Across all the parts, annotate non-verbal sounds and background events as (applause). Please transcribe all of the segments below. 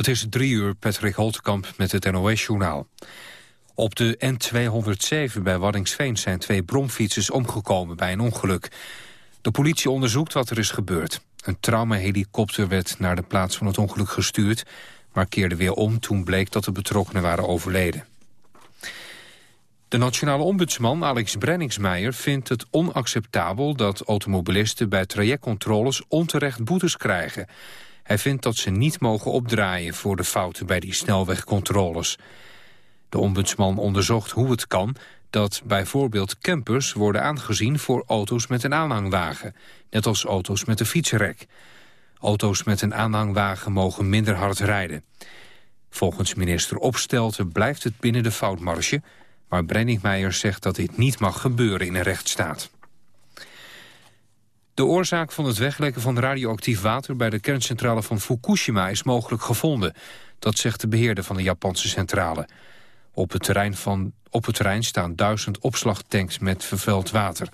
Het is drie uur, Patrick Holtkamp met het NOS-journaal. Op de N207 bij Waddingsveen zijn twee bromfietsers omgekomen bij een ongeluk. De politie onderzoekt wat er is gebeurd. Een traumahelikopter werd naar de plaats van het ongeluk gestuurd... maar keerde weer om toen bleek dat de betrokkenen waren overleden. De nationale ombudsman Alex Brenningsmeijer vindt het onacceptabel... dat automobilisten bij trajectcontroles onterecht boetes krijgen... Hij vindt dat ze niet mogen opdraaien voor de fouten bij die snelwegcontroles. De ombudsman onderzocht hoe het kan dat bijvoorbeeld campers worden aangezien voor auto's met een aanhangwagen, net als auto's met een fietsrek. Auto's met een aanhangwagen mogen minder hard rijden. Volgens minister Opstelten blijft het binnen de foutmarge, maar Brenningmeijer zegt dat dit niet mag gebeuren in een rechtsstaat. De oorzaak van het weglekken van radioactief water bij de kerncentrale van Fukushima is mogelijk gevonden. Dat zegt de beheerder van de Japanse centrale. Op het terrein, van, op het terrein staan duizend opslagtanks met vervuild water.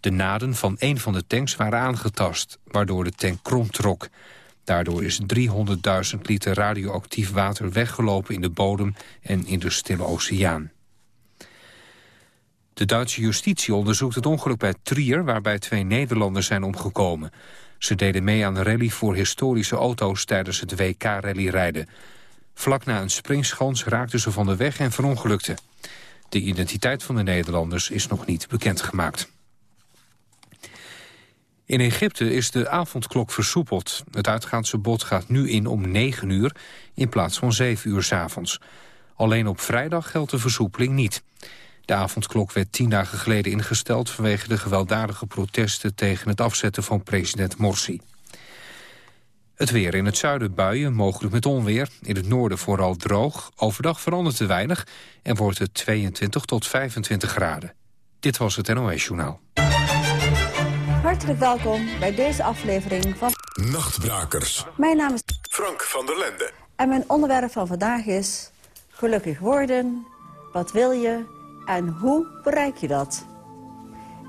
De naden van een van de tanks waren aangetast, waardoor de tank krom trok. Daardoor is 300.000 liter radioactief water weggelopen in de bodem en in de Stille Oceaan. De Duitse justitie onderzoekt het ongeluk bij Trier... waarbij twee Nederlanders zijn omgekomen. Ze deden mee aan de rally voor historische auto's tijdens het WK-rallyrijden. Vlak na een springschans raakten ze van de weg en verongelukten. De identiteit van de Nederlanders is nog niet bekendgemaakt. In Egypte is de avondklok versoepeld. Het uitgaansverbod gaat nu in om 9 uur in plaats van 7 uur s avonds. Alleen op vrijdag geldt de versoepeling niet. De avondklok werd tien dagen geleden ingesteld... vanwege de gewelddadige protesten tegen het afzetten van president Morsi. Het weer in het zuiden buien, mogelijk met onweer. In het noorden vooral droog. Overdag verandert te weinig en wordt het 22 tot 25 graden. Dit was het NOS Journaal. Hartelijk welkom bij deze aflevering van... Nachtbrakers. Mijn naam is Frank van der Lende. En mijn onderwerp van vandaag is... Gelukkig worden, wat wil je en hoe bereik je dat?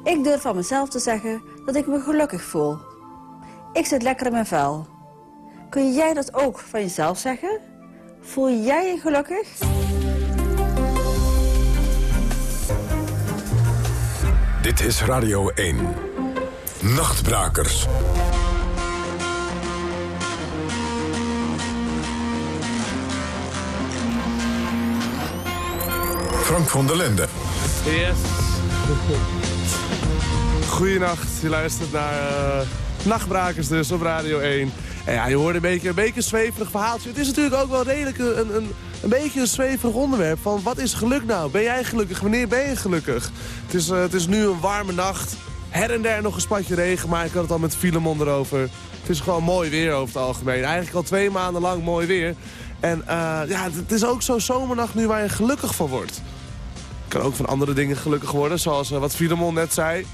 Ik durf van mezelf te zeggen dat ik me gelukkig voel. Ik zit lekker in mijn vel. Kun jij dat ook van jezelf zeggen? Voel jij je gelukkig? Dit is Radio 1. Nachtbrakers. Frank van der Lende. Yes. Goedenacht, je luistert naar uh, Nachtbrakers dus op Radio 1. En ja, je hoorde een beetje, een beetje een zweverig verhaaltje. Het is natuurlijk ook wel redelijk een, een, een beetje een zweverig onderwerp. Van wat is geluk nou? Ben jij gelukkig? Wanneer ben je gelukkig? Het is, uh, het is nu een warme nacht. Her en der nog een spatje regen, maar ik had het al met Filemon erover. Het is gewoon mooi weer over het algemeen. Eigenlijk al twee maanden lang mooi weer. En uh, ja, het is ook zo'n zomernacht nu waar je gelukkig van wordt kan ook van andere dingen gelukkig worden. Zoals uh, wat Filemon net zei.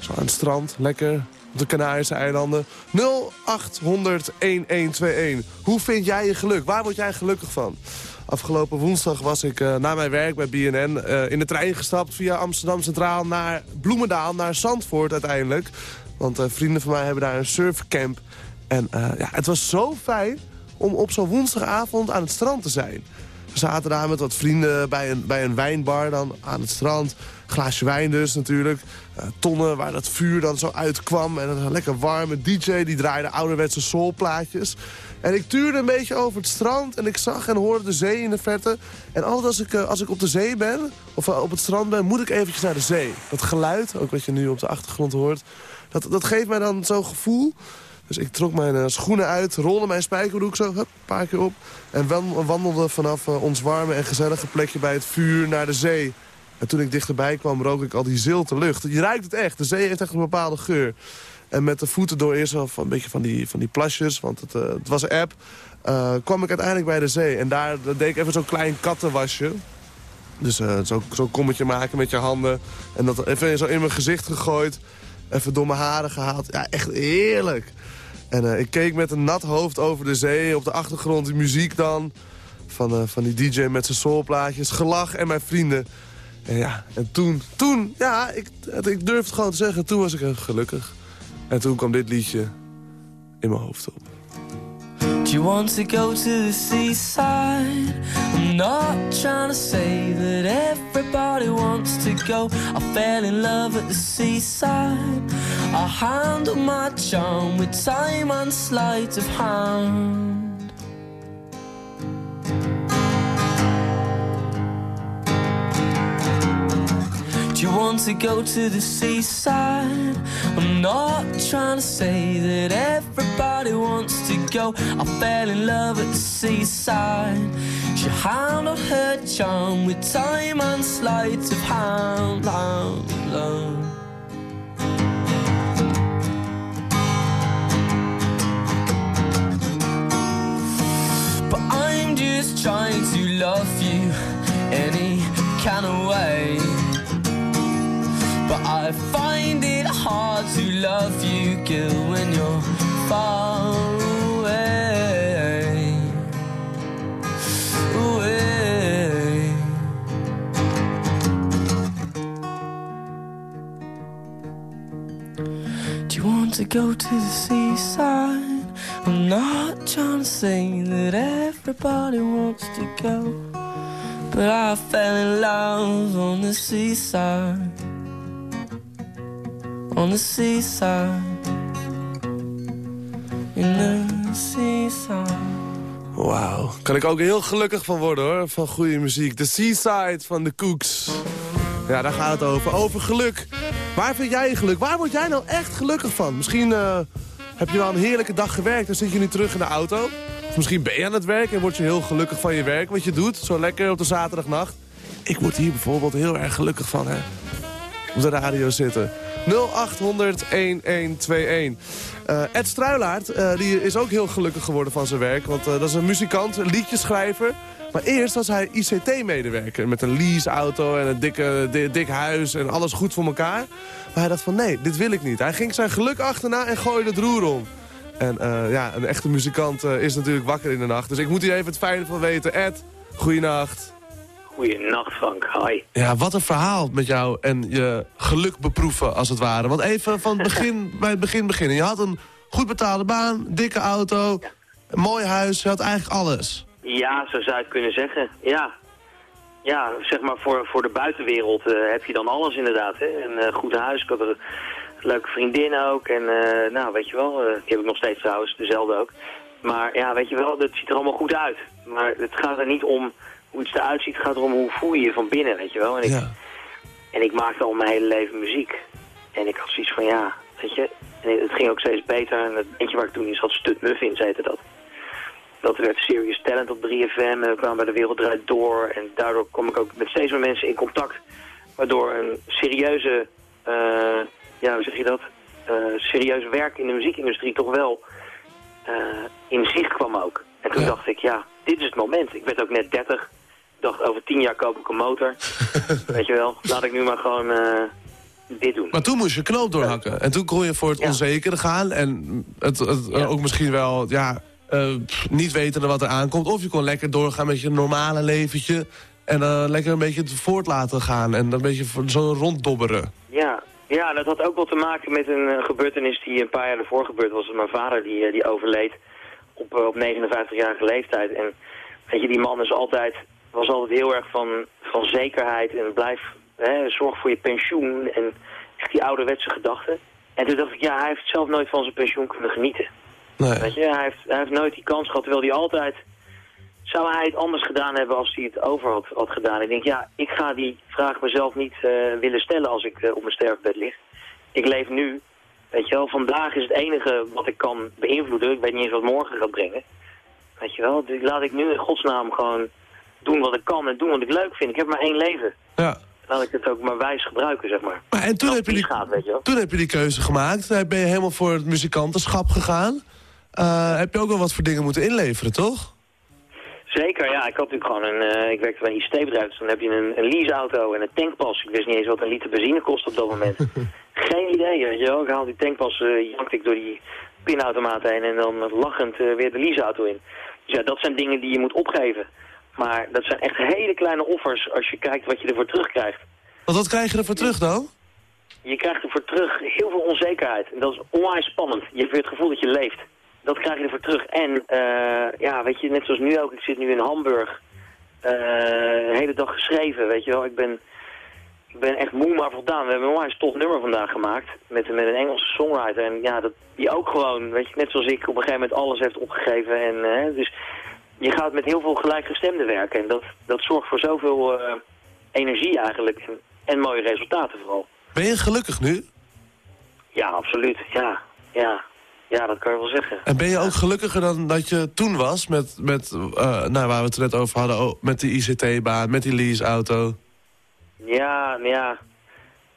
Zo aan het strand, lekker. Op de Canarische eilanden. 0800 1121. Hoe vind jij je geluk? Waar word jij gelukkig van? Afgelopen woensdag was ik uh, na mijn werk bij BNN uh, in de trein gestapt via Amsterdam Centraal naar Bloemendaal, naar Zandvoort uiteindelijk. Want vrienden van mij hebben daar een surfcamp. En ja, het was zo fijn om op zo'n woensdagavond aan het strand te zijn. Zaten daar met wat vrienden bij een, bij een wijnbar dan aan het strand. Glaasje wijn dus natuurlijk. Uh, tonnen waar dat vuur dan zo uitkwam. En een lekker warme DJ die draaide ouderwetse soulplaatjes. En ik tuurde een beetje over het strand en ik zag en hoorde de zee in de verte. En altijd als ik, uh, als ik op de zee ben, of uh, op het strand ben, moet ik eventjes naar de zee. Dat geluid, ook wat je nu op de achtergrond hoort, dat, dat geeft mij dan zo'n gevoel dus ik trok mijn uh, schoenen uit, rolde mijn spijkerbroek zo, een paar keer op. En wandelde vanaf uh, ons warme en gezellige plekje bij het vuur naar de zee. En toen ik dichterbij kwam, rook ik al die zilte lucht. Je ruikt het echt, de zee heeft echt een bepaalde geur. En met de voeten door eerst wel een beetje van die, van die plasjes, want het, uh, het was app... kwam ik uiteindelijk bij de zee. En daar deed ik even zo'n klein kattenwasje. Dus zo'n zo kommetje maken met je handen. En dat even zo in mijn gezicht gegooid. Even door mijn haren gehaald. Ja, echt heerlijk. En uh, ik keek met een nat hoofd over de zee. Op de achtergrond die muziek dan. Van, uh, van die DJ met zijn soulplaatjes. Gelach en mijn vrienden. En ja, en toen, toen, ja, ik, ik durf het gewoon te zeggen. Toen was ik gelukkig. En toen kwam dit liedje in mijn hoofd op. Do you want to go to the seaside? I'm not trying to say that everybody wants to go. I fell in love at the seaside. I handle my charm with time and sleight of hand. Do you want to go to the seaside? I'm not trying to say that everybody wants to go. I fell in love at the seaside. She handled her charm with time and sleight of hand. Love you, when you're far away. Away. Do you want to go to the seaside? I'm not trying to say that everybody wants to go. But I fell in love on the seaside on the seaside. In the seaside. Wauw, kan ik ook heel gelukkig van worden hoor, van goede muziek. The Seaside van de Cooks. Ja, daar gaat het over. Over geluk. Waar vind jij je geluk? Waar word jij nou echt gelukkig van? Misschien uh, heb je wel een heerlijke dag gewerkt en zit je nu terug in de auto. Of misschien ben je aan het werk en word je heel gelukkig van je werk, wat je doet. Zo lekker op de zaterdagnacht. Ik word hier bijvoorbeeld heel erg gelukkig van, hè. Op de radio zitten. 0800 1121. Uh, Ed Struilaert uh, die is ook heel gelukkig geworden van zijn werk. Want uh, dat is een muzikant, een liedjeschrijver. Maar eerst was hij ICT-medewerker. Met een leaseauto en een dikke, dik, dik huis en alles goed voor elkaar. Maar hij dacht van nee, dit wil ik niet. Hij ging zijn geluk achterna en gooide het roer om. En ja, een echte muzikant is natuurlijk wakker in de nacht. Dus ik moet hier even het fijne van weten. Ed, goeienacht. Goeienacht Frank, hi. Ja, wat een verhaal met jou en je geluk beproeven als het ware. Want even van het begin, (laughs) bij het begin beginnen. Je had een goed betaalde baan, dikke auto, Ja. een mooi huis, je had eigenlijk alles. Ja, zo zou je het kunnen zeggen. Ja, ja zeg maar voor, voor de buitenwereld eh, heb je dan alles inderdaad. Hè? Een eh, goed huis, ik had een leuke vriendin ook. En eh, nou, weet je wel, die heb ik nog steeds trouwens, dezelfde ook. Maar ja, weet je wel, dat ziet er allemaal goed uit. Maar het gaat er niet om hoe iets eruit ziet, het gaat erom hoe voel je je van binnen, weet je wel. En ik, Ja. En ik maakte al mijn hele leven muziek. En ik had zoiets van, ja, weet je... En het ging ook steeds beter. En het eentje waar ik toen in zat, Stut Muffins heette dat. Dat werd Serious Talent op 3FM. En we kwamen bij de Wereld Draait Door. En daardoor kom ik ook met steeds meer mensen in contact. Waardoor een serieuze, eh, ja, hoe zeg je dat? Eh serieus werk in de muziekindustrie toch wel eh, in zicht kwam ook. En toen Ja. dacht ik, ja, dit is het moment. Ik werd ook net 30. Ik dacht, over tien jaar koop ik een motor. (laughs) Weet je wel, laat ik nu maar gewoon eh, dit doen. Maar toen moest je knoop doorhakken. En toen kon je voor het Ja. onzekere gaan. En het, het, Ja. ook misschien wel, ja, eh, niet wetende wat er aankomt. Of je kon lekker doorgaan met je normale leventje. En dan lekker een beetje het voort laten gaan. En een beetje zo ronddobberen. Ja, ja, dat had ook wel te maken met een gebeurtenis die een paar jaar ervoor gebeurd was. Mijn vader die, die overleed op, op 59-jarige leeftijd. En weet je, die man is altijd, was altijd heel erg van, van zekerheid en blijf, hè, zorg voor je pensioen en echt die ouderwetse gedachten. En toen dacht ik, ja, hij heeft zelf nooit van zijn pensioen kunnen genieten. Nee. Weet je, hij heeft, hij heeft nooit die kans gehad, terwijl hij altijd... Zou hij het anders gedaan hebben als hij het over had, had gedaan? Ik denk, ja, ik ga die vraag mezelf niet eh, willen stellen als ik eh, op mijn sterfbed lig. Ik leef nu, weet je wel, vandaag is het enige wat ik kan beïnvloeden. Ik weet niet eens wat morgen gaat brengen. Weet je wel, dus laat ik nu in godsnaam gewoon doen wat ik kan en doen wat ik leuk vind. Ik heb maar één leven. Ja. Laat ik het ook maar wijs gebruiken, zeg maar. Maar en toen heb, je die, weet je wel. toen heb je die keuze gemaakt. Toen ben je helemaal voor het muzikantenschap gegaan. Eh, heb je ook wel wat voor dingen moeten inleveren, toch? Zeker, ja. Ik had natuurlijk gewoon een... eh, ik werkte bij een ICT-bedrijf, dus dan heb je een, een leaseauto en een tankpas. Ik wist niet eens wat een liter benzine kost op dat moment. (laughs) Geen idee, weet je wel. Ik haal die tankpas, eh jankte ik door die pinautomaat heen en dan lachend eh, weer de leaseauto in. Dus ja, dat zijn dingen die je moet opgeven. Maar dat zijn echt hele kleine offers als je kijkt wat je ervoor terugkrijgt. Want wat krijg je ervoor terug dan? Je krijgt ervoor terug heel veel onzekerheid. En dat is onwijs spannend. Je hebt weer het gevoel dat je leeft. dat krijg je ervoor terug. En eh, ja, weet je, net zoals nu ook, ik zit nu in Hamburg, uh, de hele dag geschreven, weet je wel. Ik ben, ik ben echt moe maar voldaan. We hebben een onwijs tof nummer vandaag gemaakt met, met een Engelse songwriter. En ja, dat, die ook gewoon, weet je, net zoals ik op een gegeven moment alles heeft opgegeven. En, uh, dus je gaat met heel veel gelijkgestemden werken. En dat, dat zorgt voor zoveel energie eigenlijk. En, en mooie resultaten vooral. Ben je gelukkig nu? Ja, absoluut. Ja, ja. Ja, dat kan je wel zeggen. En ben je ook gelukkiger dan dat je toen was? Met, met uh, nou, waar we het net over hadden, oh, met die ICT-baan, met die leaseauto? Ja, ja.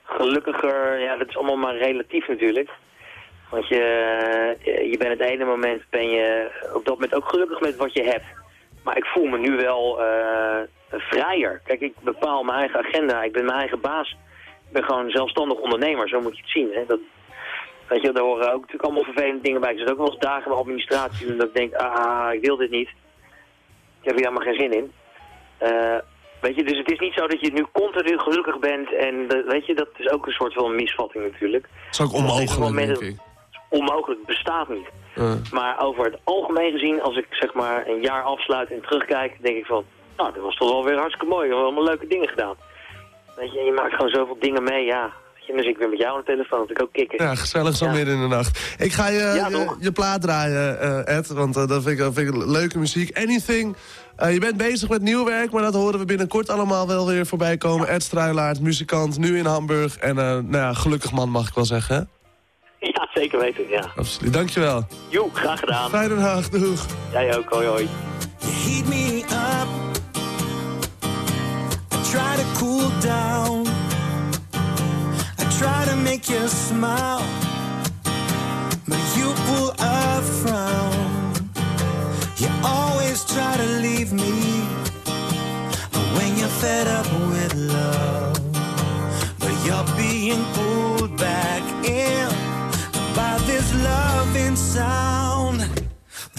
Gelukkiger, ja, dat is allemaal maar relatief natuurlijk. Want je, je bent het ene moment ben je op dat moment ook gelukkig met wat je hebt. Maar ik voel me nu wel uh, vrijer. Kijk, ik bepaal mijn eigen agenda. Ik ben mijn eigen baas. Ik ben gewoon zelfstandig ondernemer, zo moet je het zien. Hè. Dat, Weet je, daar horen ook natuurlijk allemaal vervelende dingen bij. Er zitten ook wel eens dagen in de administratie dat ik denk, ah, ik wil dit niet. Ik heb hier helemaal geen zin in. Uh, weet je, dus het is niet zo dat je nu continu gelukkig bent. En weet je, dat is ook een soort van misvatting natuurlijk. Dat is ook onmogelijk, denk ik. Onmogelijk, bestaat niet. Uh. Maar over het algemeen gezien, als ik zeg maar een jaar afsluit en terugkijk, denk ik van, nou, dat was toch wel weer hartstikke mooi. We hebben allemaal leuke dingen gedaan. Weet je, je maakt gewoon zoveel dingen mee, ja dus ik ben met jou aan de telefoon, dat ik ook kikken. Ja, gezellig zo midden in de nacht. Ik ga je, je, plaat draaien, uh, Ed, want uh, dat, vind ik, vind ik leuke muziek. Anything... Uh, je bent bezig met nieuw werk, maar dat horen we binnenkort allemaal wel weer voorbij komen. Ed Struilaert, muzikant, nu in Hamburg. En nou ja, gelukkig man mag ik wel zeggen, zeker weten, ja. Absoluut, dankjewel. Jo, graag gedaan. Fijne dag, doeg. Jij ook, hoi hoi. heat me up. I try to cool down. try to make you smile, but you pull a frown. You always try to leave me when you're fed up with love, but you're being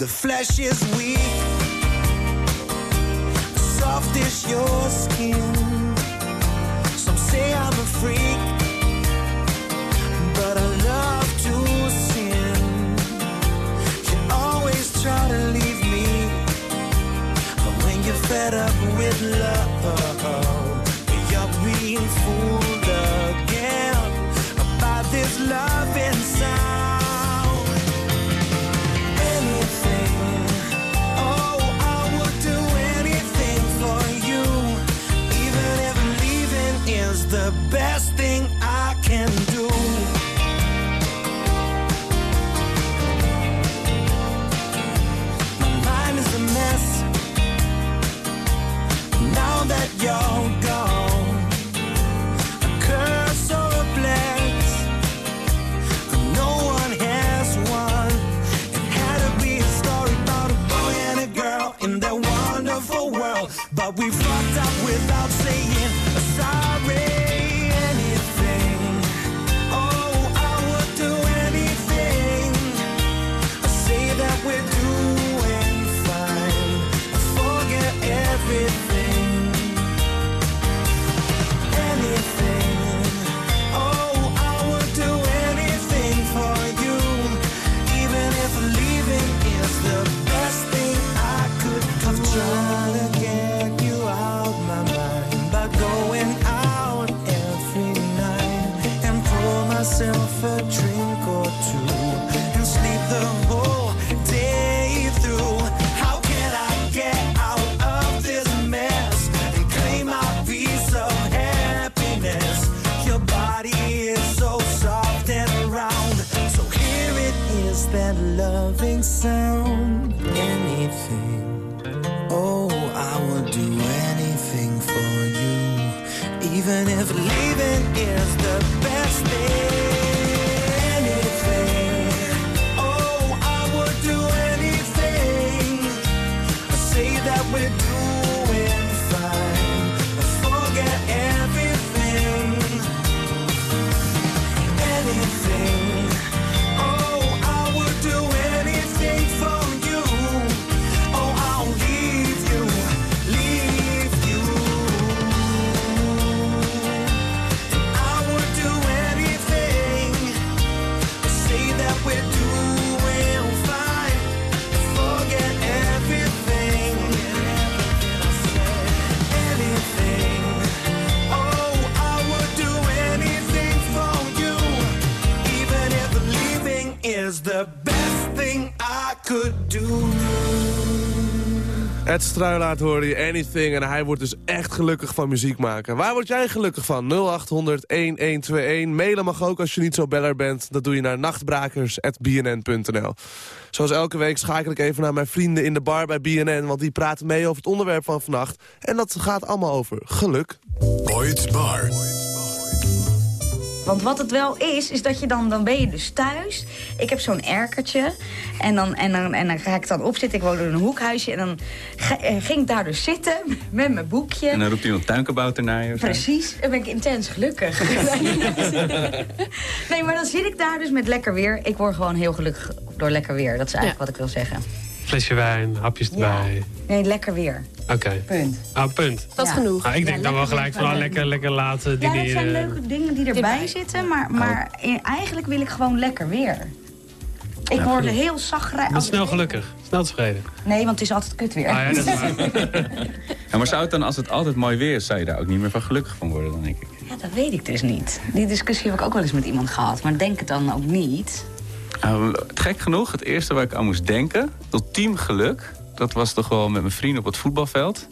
The flesh is weak, soft is your skin. Some say I'm a freak but I love to sin. You always try to leave me but when you're fed up with love. You're being fooled best Het Struilaat hoorde je Anything en hij wordt dus echt gelukkig van muziek maken. Waar word jij gelukkig van? 0800-1121. Mailen mag ook als je niet zo beller bent. Dat doe je naar nachtbrakers.bnn.nl. Zoals elke week schakel ik even naar mijn vrienden in de bar bij BNN... want die praten mee over het onderwerp van vannacht. En dat gaat allemaal over geluk. Boyd's Bar. Want wat het wel is, is dat je dan, dan ben je dus thuis. Ik heb zo'n erkertje. En dan, en, dan, en dan ga ik dan opzitten. Ik woon in een hoekhuisje. En dan ga- eh, ging ik daar dus zitten (laughs) met mijn boekje. En dan roept iemand tuinkabouter naar je. Precies, dan ben ik intens gelukkig. (laughs) nee, maar dan zit ik daar dus met lekker weer. Ik word gewoon heel gelukkig door lekker weer. Dat is eigenlijk wat ik wil zeggen. Flesje wijn, hapjes erbij. Nee, lekker weer. Oké. Punt. Ah, punt. Dat is Ja. genoeg. Nou, ik denk Ja, dan wel gelijk van ah, lekker, lekker laten Ja, dat zijn leuke dingen die erbij zitten. Maar, maar in- eigenlijk wil ik gewoon lekker weer. Ik word heel zagrij. Ik ben snel gelukkig. Snel tevreden. Nee, want het is altijd kut weer. Ah, ja, dat is waar. (laughs) Ja, maar zou het dan, als het altijd mooi weer is, zou je daar ook niet meer van gelukkig van worden, dan denk ik. Ja, dat weet ik dus niet. Die discussie heb ik ook wel eens met iemand gehad. Maar denk het dan ook niet. Het gek genoeg, het eerste waar ik aan moest denken, ultiem geluk. Dat was toch wel met mijn vrienden op het voetbalveld.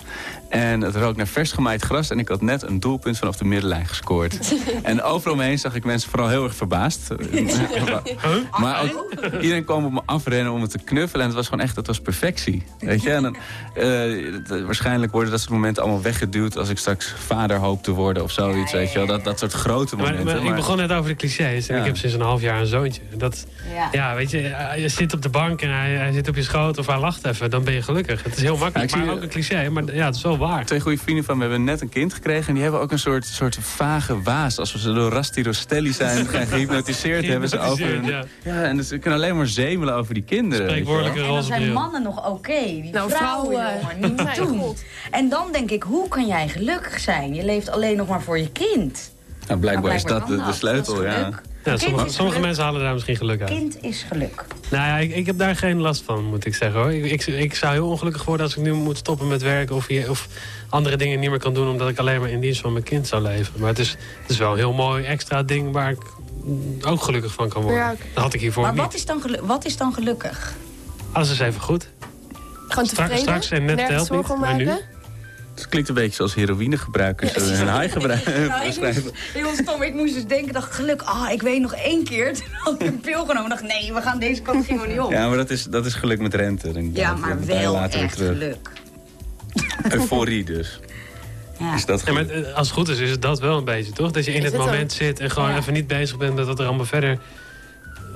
En het rook naar vers gemaaid gras. En ik had net een doelpunt vanaf de middenlijn gescoord. (laughs) en overal omheen zag ik mensen vooral heel erg verbaasd. (laughs) maar ook, iedereen kwam op me afrennen om me te knuffelen. En het was gewoon echt, het was perfectie. Weet je? En dan, eh, waarschijnlijk worden dat soort momenten allemaal weggeduwd... als ik straks vader hoop te worden of zoiets. Weet je wel? Dat, dat soort grote Maar, momenten. maar ik begon net over de clichés. En Ja. ik heb sinds een half jaar een zoontje. Dat, Ja. ja, weet je, eh, je zit op de bank en hij, hij zit op je schoot of hij lacht even. Dan ben je gelukkig. Het is heel makkelijk, Ja, ik zie- maar ook een cliché. Maar ja, het is wel waar. Twee goede vrienden van me hebben net een kind gekregen. En die hebben ook een soort, soort vage waas. Als we ze door Rasti Rostelli zijn (laughs) gehypnotiseerd hebben. Ze over hun, Ja. ja. en dus ze kunnen alleen maar zemelen over die kinderen. Spreekwoordelijke En dan zijn mannen nog oké. Die Nou, vrouwen, vrouwen, jongen, (laughs) niet doen. En dan denk ik, hoe kan jij gelukkig zijn? Je leeft alleen nog maar voor je kind. Nou, blijkbaar Nou, is dat de, sleutel, Dat ja. Ja, sommige mensen halen daar misschien geluk uit. Kind is geluk. Nou ja, ik, ik heb daar geen last van, moet ik zeggen hoor. Ik, ik, ik zou heel ongelukkig worden als ik nu moet stoppen met werken... Of, of andere dingen niet meer kan doen... omdat ik alleen maar in dienst van mijn kind zou leven. Maar het is, het is wel een heel mooi extra ding... waar ik ook gelukkig van kan worden. Ja. Dat had ik hiervoor Maar niet. wat is, dan wat is dan gelukkig? Alles is even goed. Gewoon tevreden. straks en net telt niet, maar nu? Het klinkt een beetje zoals heroïnegebruikers en high gebruikers Nou, ik moest, heel stom, ik moest dus denken, dacht geluk, ah, ik weet nog één keer. (laughs) Toen had ik een pil genomen dacht, nee, we gaan deze kant gewoon niet op. Ja, maar dat is, dat is geluk met rente. Dan Ja, maar wel echt terug. geluk. Euforie dus. Ja. Is dat Ja, maar eh, als het goed is, is het dat wel een beetje, toch? Dat je in Is het het moment ook? zit en gewoon Ja. even niet bezig bent met wat er allemaal verder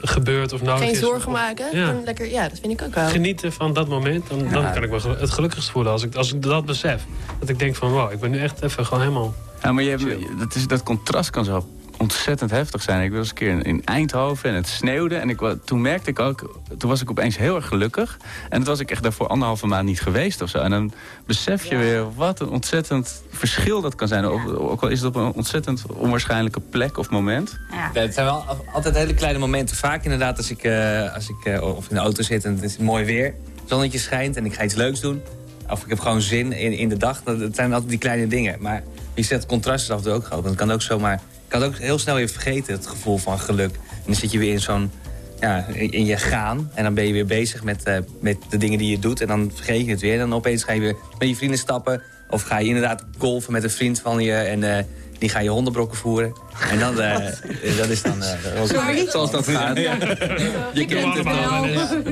gebeurt of nodig Geen is. zorgen Of- maken. Ja. Lekker, ja, dat vind ik ook wel. Genieten van dat moment, dan, dan kan ik me het gelukkigst voelen als ik, als ik dat besef. Dat ik denk van, wow, ik ben nu echt even gewoon helemaal... Ja, maar je hebt, dat, is, dat contrast kan zo ontzettend heftig zijn. Ik was eens een keer in- in Eindhoven en het sneeuwde. En ik, toen merkte ik ook, toen was ik opeens heel erg gelukkig. En dat was ik echt daarvoor anderhalve maand niet geweest of zo. En dan besef je weer wat een ontzettend verschil dat kan zijn. Ook, ook al is het op een ontzettend onwaarschijnlijke plek of moment. Ja. Ja, het zijn wel altijd hele kleine momenten. Vaak inderdaad als ik, eh, als ik eh, of in de auto zit en het is mooi weer. Zonnetje schijnt en ik ga iets leuks doen. Of ik heb gewoon zin in, in de dag. Dat, dat zijn altijd die kleine dingen. Maar je het contrast is af en toe ook groot. Want het kan ook zomaar... Het ook heel snel weer vergeten, het gevoel van geluk. En dan zit je weer in zo'n... Ja, in, je gaan. En dan ben je weer bezig met, eh, met de dingen die je doet. En dan vergeet je het weer. En dan opeens ga je weer met je vrienden stappen. Of ga je inderdaad golfen met een vriend van je. En eh, die ga je hondenbrokken voeren. En dan, eh, (laughs) dat is dan... eh, zoals dat gaat. Je kent het wel.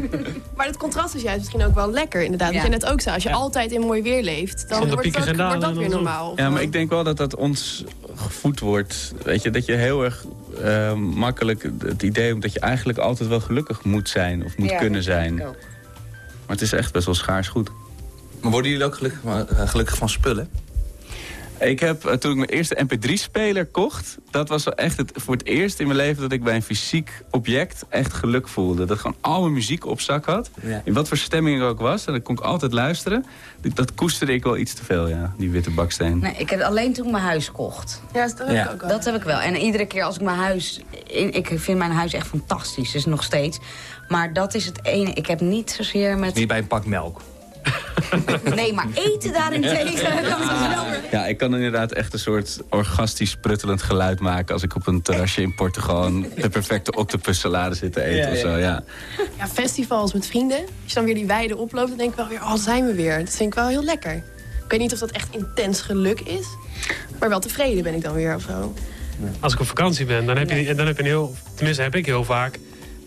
(laughs) Maar het contrast is juist misschien ook wel lekker, inderdaad. Ja. Wat je net ook zei, als je altijd in mooi weer leeft... dan Zonder wordt, dat dalen weer normaal. Ja, maar ik denk wel dat dat ons gevoed wordt. Weet je, dat je heel erg eh, makkelijk het idee hebt dat je eigenlijk altijd wel gelukkig moet zijn of moet Ja, kunnen dat zijn. denk ik ook. Maar het is echt best wel schaars goed. Maar worden jullie ook gelukkig, van- eh, gelukkig van spullen? Ik heb, eh, toen ik mijn eerste mp3-speler kocht... dat was wel echt het, voor het eerst in mijn leven dat ik bij een fysiek object echt geluk voelde. Dat ik gewoon al mijn muziek op zak had. Ja. In wat voor stemming ik ook was. En dan kon ik altijd luisteren. Dat, dat koesterde ik wel iets te veel, ja. Die witte baksteen. Nee, ik heb alleen toen ik mijn huis kocht. Ja, dat heb Ja. ik ook wel. Dat heb ik wel. En iedere keer als ik mijn huis... in- Ik vind mijn huis echt fantastisch, dus nog steeds. Maar dat is het ene. Ik heb niet zozeer met... Niet bij een pak melk. Nee, maar eten daarentegen, dat is wel weer... Ja, ik kan inderdaad echt een soort orgastisch pruttelend geluid maken... als ik op een terrasje in Portugal de perfecte octopus salade zit te eten Ja, of zo. ja. Ja. Ja, festivals met vrienden. Als je dan weer die weide oploopt, dan denk ik wel weer... oh, zijn we weer. Dat vind ik wel heel lekker. Ik weet niet of dat echt intens geluk is. Maar wel tevreden ben ik dan weer of zo. Als ik op vakantie ben, dan heb je, dan heb je een heel... Tenminste, heb ik heel vaak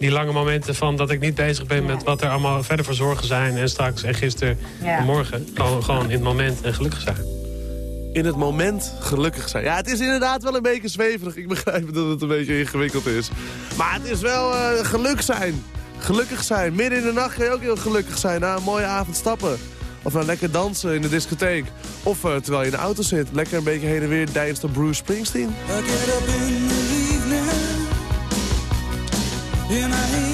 die lange momenten van dat ik niet bezig ben met wat er allemaal verder voor zorgen zijn. En straks en gisteren Ja. en morgen. Gewoon, gewoon in het moment en gelukkig zijn. In het moment gelukkig zijn. Ja, het is inderdaad wel een beetje zweverig. Ik begrijp dat het een beetje ingewikkeld is. Maar het is wel eh, geluk zijn. Gelukkig zijn. Midden in de nacht kan je ook heel gelukkig zijn. Na een mooie avond stappen. Of nou lekker dansen in de discotheek. Of eh, terwijl je in de auto zit. Lekker een beetje heen en weer deinst op Bruce Springsteen. And I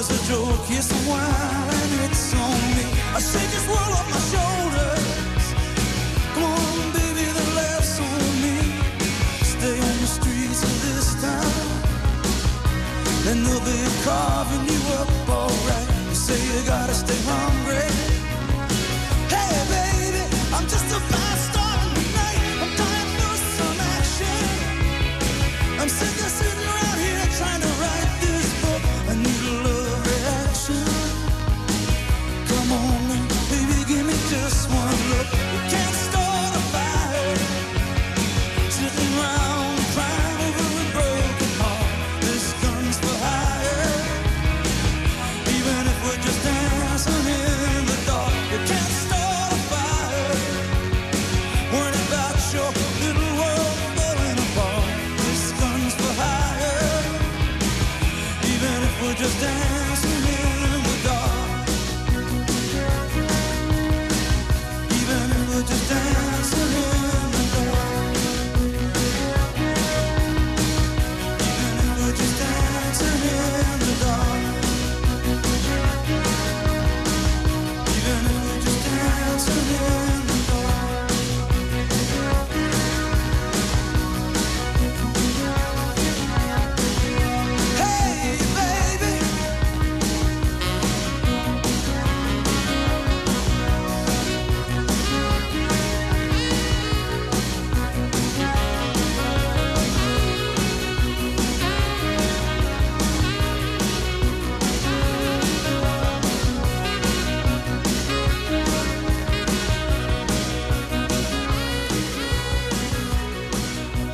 There's a joke, wine, and it's on me. I shake this world off my shoulders. Come on, baby, the laughs on me. Stay on the streets of this town, and they'll be carving you up alright. You say you gotta stay hungry.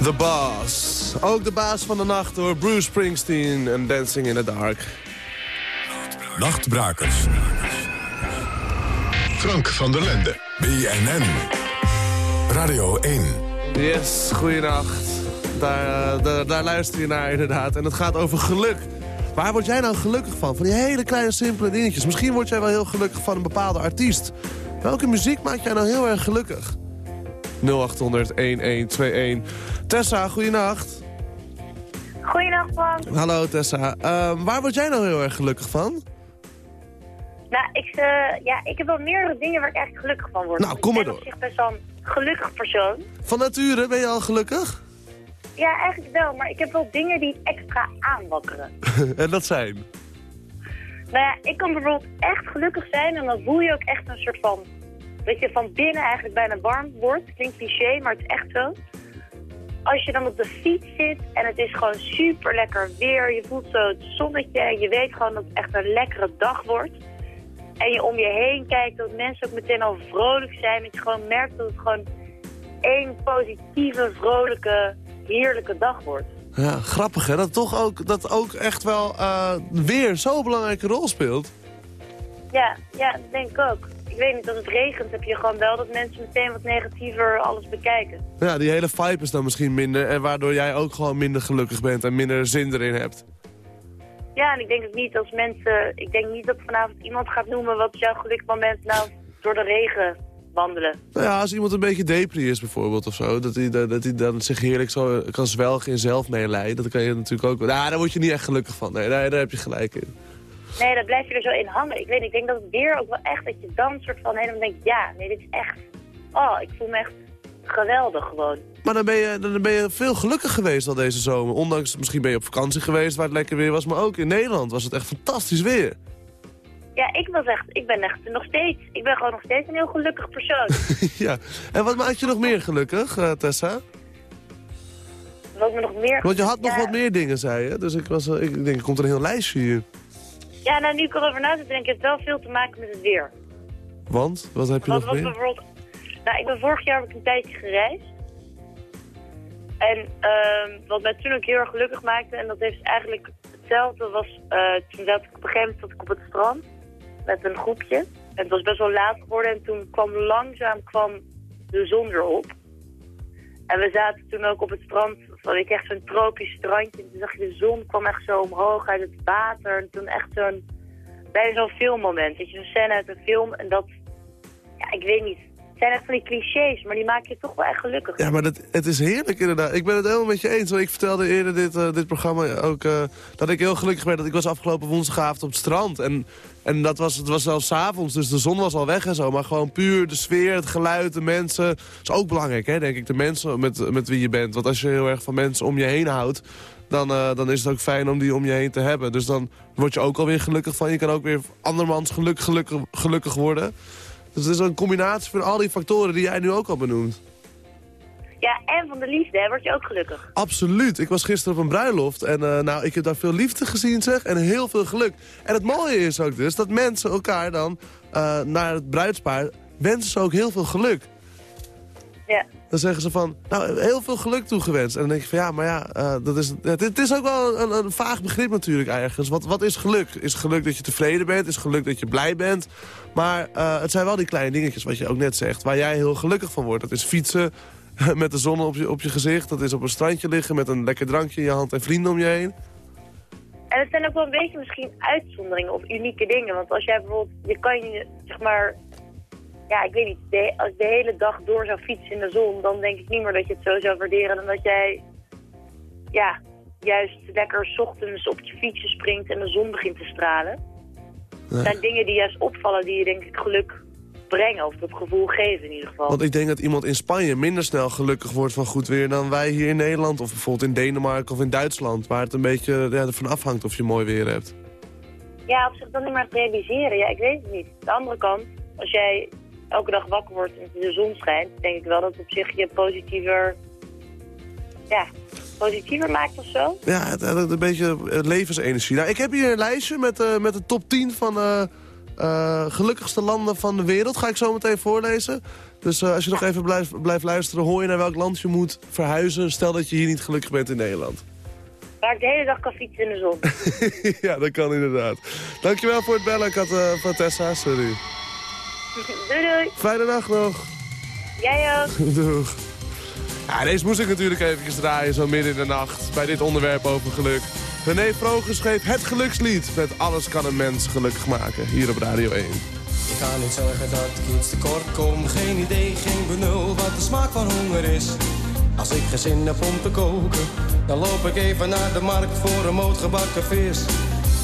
The Boss. Ook de baas van de nacht door Bruce Springsteen en Dancing in the Dark. Nachtbrakers. Frank van der Lende. BNN. Radio 1. Yes, goeienacht. Daar, eh, daar, daar luister je naar inderdaad. En het gaat over geluk. Waar word jij nou gelukkig van? Van die hele kleine simpele dingetjes. Misschien word jij wel heel gelukkig van een bepaalde artiest. Welke muziek maakt jij nou heel erg gelukkig? 0800 1121. Tessa, goeienacht. Goeiedag, Frank. Hallo Tessa. Ehm, waar word jij nou heel erg gelukkig van? Nou, ik, eh, ja, ik heb wel meerdere dingen waar ik eigenlijk gelukkig van word. Nou, kom maar Ik ben door. op zich best wel een gelukkig persoon. Van nature ben je al gelukkig? Ja, eigenlijk wel, maar ik heb wel dingen die extra aanwakkeren. (laughs) en dat zijn? Nou ja, ik kan bijvoorbeeld echt gelukkig zijn en dan voel je ook echt een soort van... Dat je van binnen eigenlijk bijna warm wordt. Klinkt cliché, maar het is echt zo. Als je dan op de fiets zit en het is gewoon super lekker weer. Je voelt zo het zonnetje en je weet gewoon dat het echt een lekkere dag wordt. En je om je heen kijkt dat mensen ook meteen al vrolijk zijn. Dat je gewoon merkt dat het gewoon één positieve, vrolijke, heerlijke dag wordt. Ja, grappig hè, dat toch ook, dat ook echt wel eh, weer zo'n belangrijke rol speelt. Ja, ja, denk ik ook. Ik weet niet, als het regent heb je gewoon wel dat mensen meteen wat negatiever alles bekijken. Ja, die hele vibe is dan misschien minder en waardoor jij ook gewoon minder gelukkig bent en minder zin erin hebt. Ja, en ik denk ook niet als mensen... Ik denk niet dat vanavond iemand gaat noemen wat is jouw geluksmoment nou door de regen wandelen. Nou ja, als iemand een beetje depri is bijvoorbeeld of zo, dat hij, dat hij dan zich heerlijk zo kan zwelgen in zelfmeelijden, dat kan je natuurlijk ook... Nou, daar word je niet echt gelukkig van. Nee, daar, daar heb je gelijk in. Nee, dan blijf je er zo in hangen. Ik weet ik denk dat het weer ook wel echt dat je dan soort van helemaal denkt... Ja, nee, dit is echt... Oh, ik voel me echt geweldig gewoon. Maar dan ben, je, dan ben je veel gelukkig geweest al deze zomer. Ondanks, misschien ben je op vakantie geweest waar het lekker weer was. Maar ook in Nederland was het echt fantastisch weer. Ja, ik was echt... Ik ben echt nog steeds... Ik ben gewoon nog steeds een heel gelukkig persoon. (laughs) ja. En wat maakt je nog meer gelukkig, eh, Tessa? Wat me nog meer... Want je had nog Ja. wat meer dingen, zei je. Dus ik, was, eh, ik denk, er komt een heel lijstje hier. Ja, nou, nu ik erover na zit, denk ik, het heeft wel veel te maken met het weer. Want? Wat heb je Want nog meer? bijvoorbeeld... Nou, ik ben vorig jaar heb ik een tijdje gereisd. En ehm, wat mij toen ook heel erg gelukkig maakte, en dat heeft eigenlijk hetzelfde, was eh, toen zat ik op een gegeven moment zat ik op het strand met een groepje. En het was best wel laat geworden en toen kwam langzaam kwam de zon erop. En we zaten toen ook op het strand, van ik echt zo'n tropisch strandje. En toen zag je de zon kwam echt zo omhoog uit het water. En toen echt zo'n, bijna zo'n filmmoment. Weet je, zo'n scène uit een film. En dat, ja, ik weet niet. Zijn echt van die clichés, maar die maken je toch wel echt gelukkig. Ja, maar dat, het is heerlijk inderdaad. Ik ben het helemaal met je eens. Want ik vertelde eerder dit, eh, dit programma ook eh, dat ik heel gelukkig ben. Dat ik was afgelopen woensdagavond op het strand. En, en dat was, het was zelfs avonds, dus de zon was al weg en zo. Maar gewoon puur de sfeer, het geluid, de mensen. Is ook belangrijk, hè, denk ik. De mensen met, met wie je bent. Want als je heel erg van mensen om je heen houdt... Dan, eh, dan is het ook fijn om die om je heen te hebben. Dus dan word je ook alweer gelukkig van. Je kan ook weer andermans geluk, gelukkig worden. Dus het is een combinatie van al die factoren die jij nu ook al benoemt. Ja, en van de liefde hè, word je ook gelukkig. Absoluut. Ik was gisteren op een bruiloft en eh, nou, ik heb daar veel liefde gezien zeg en heel veel geluk. En het mooie is ook dus dat mensen elkaar dan eh, naar het bruidspaar wensen ze ook heel veel geluk. Ja. Dan zeggen ze van, nou, heel veel geluk toegewenst. En dan denk je van, ja, maar ja, eh, dat is, het, het is ook wel een, een vaag begrip natuurlijk ergens. Wat, wat is geluk? Is geluk dat je tevreden bent? Is geluk dat je blij bent? Maar eh, het zijn wel die kleine dingetjes, wat je ook net zegt, waar jij heel gelukkig van wordt. Dat is fietsen (laughs) met de zon op je, op je gezicht. Dat is op een strandje liggen met een lekker drankje in je hand en vrienden om je heen. En het zijn ook wel een beetje misschien uitzonderingen of unieke dingen. Want als jij bijvoorbeeld, je kan je, zeg maar, ja, ik weet niet, de, als ik de hele dag door zou fietsen in de zon, dan denk ik niet meer dat je het zo zou waarderen dan dat jij, ja, juist lekker 's ochtends op je fietsje springt en de zon begint te stralen. Het zijn dingen die juist opvallen die je denk ik geluk brengen of dat gevoel geven in ieder geval. Want ik denk dat iemand in Spanje minder snel gelukkig wordt van goed weer... dan wij hier in Nederland of bijvoorbeeld in Denemarken of in Duitsland... waar het een beetje ja, ervan afhangt of je mooi weer hebt. Ja, op zich dan niet te realiseren. Ja, ik weet het niet. De andere kant, als jij elke dag wakker wordt en de zon schijnt, denk ik wel dat het op zich je positiever, ja, positiever maakt of zo. Ja, het, het- een beetje levensenergie. Nou, ik heb hier een lijstje met, eh, met de top 10 van eh eh, gelukkigste landen van de wereld. Ga ik zo meteen voorlezen. Dus als je nog even blijft, blijft luisteren, hoor je naar welk land je moet verhuizen. Stel dat je hier niet gelukkig bent in Nederland. Waar ik de hele dag kan fietsen in de zon. (laughs) ja, dat kan inderdaad. Dankjewel voor het bellen. Ik had eh, van Tessa, sorry. Doei doei. Fijne dag nog. Jij ook. (laughs) Doeg. Ja, deze moest ik natuurlijk eventjes draaien, zo midden in de nacht, bij dit onderwerp over geluk. René Vroger schreef het gelukslied met Alles kan een mens gelukkig maken, hier op Radio 1. Ik ga niet zorgen dat ik iets tekort kom. Geen idee, geen benul wat de smaak van honger is. Als ik geen zin heb om te koken, Dan loop ik even naar de markt voor een moot gebakken vis.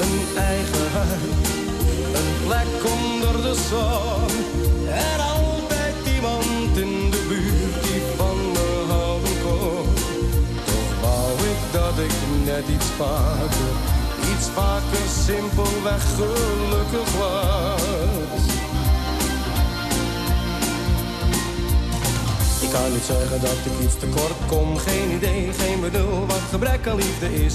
Een eigen huis, een plek onder de zon. En altijd iemand in de buurt die van me houden kon. Toch wou ik dat ik net iets vaker, iets vaker simpelweg gelukkig was. Ik kan niet zeggen dat ik iets tekort kom, geen idee, geen bedoel wat gebrek aan liefde is.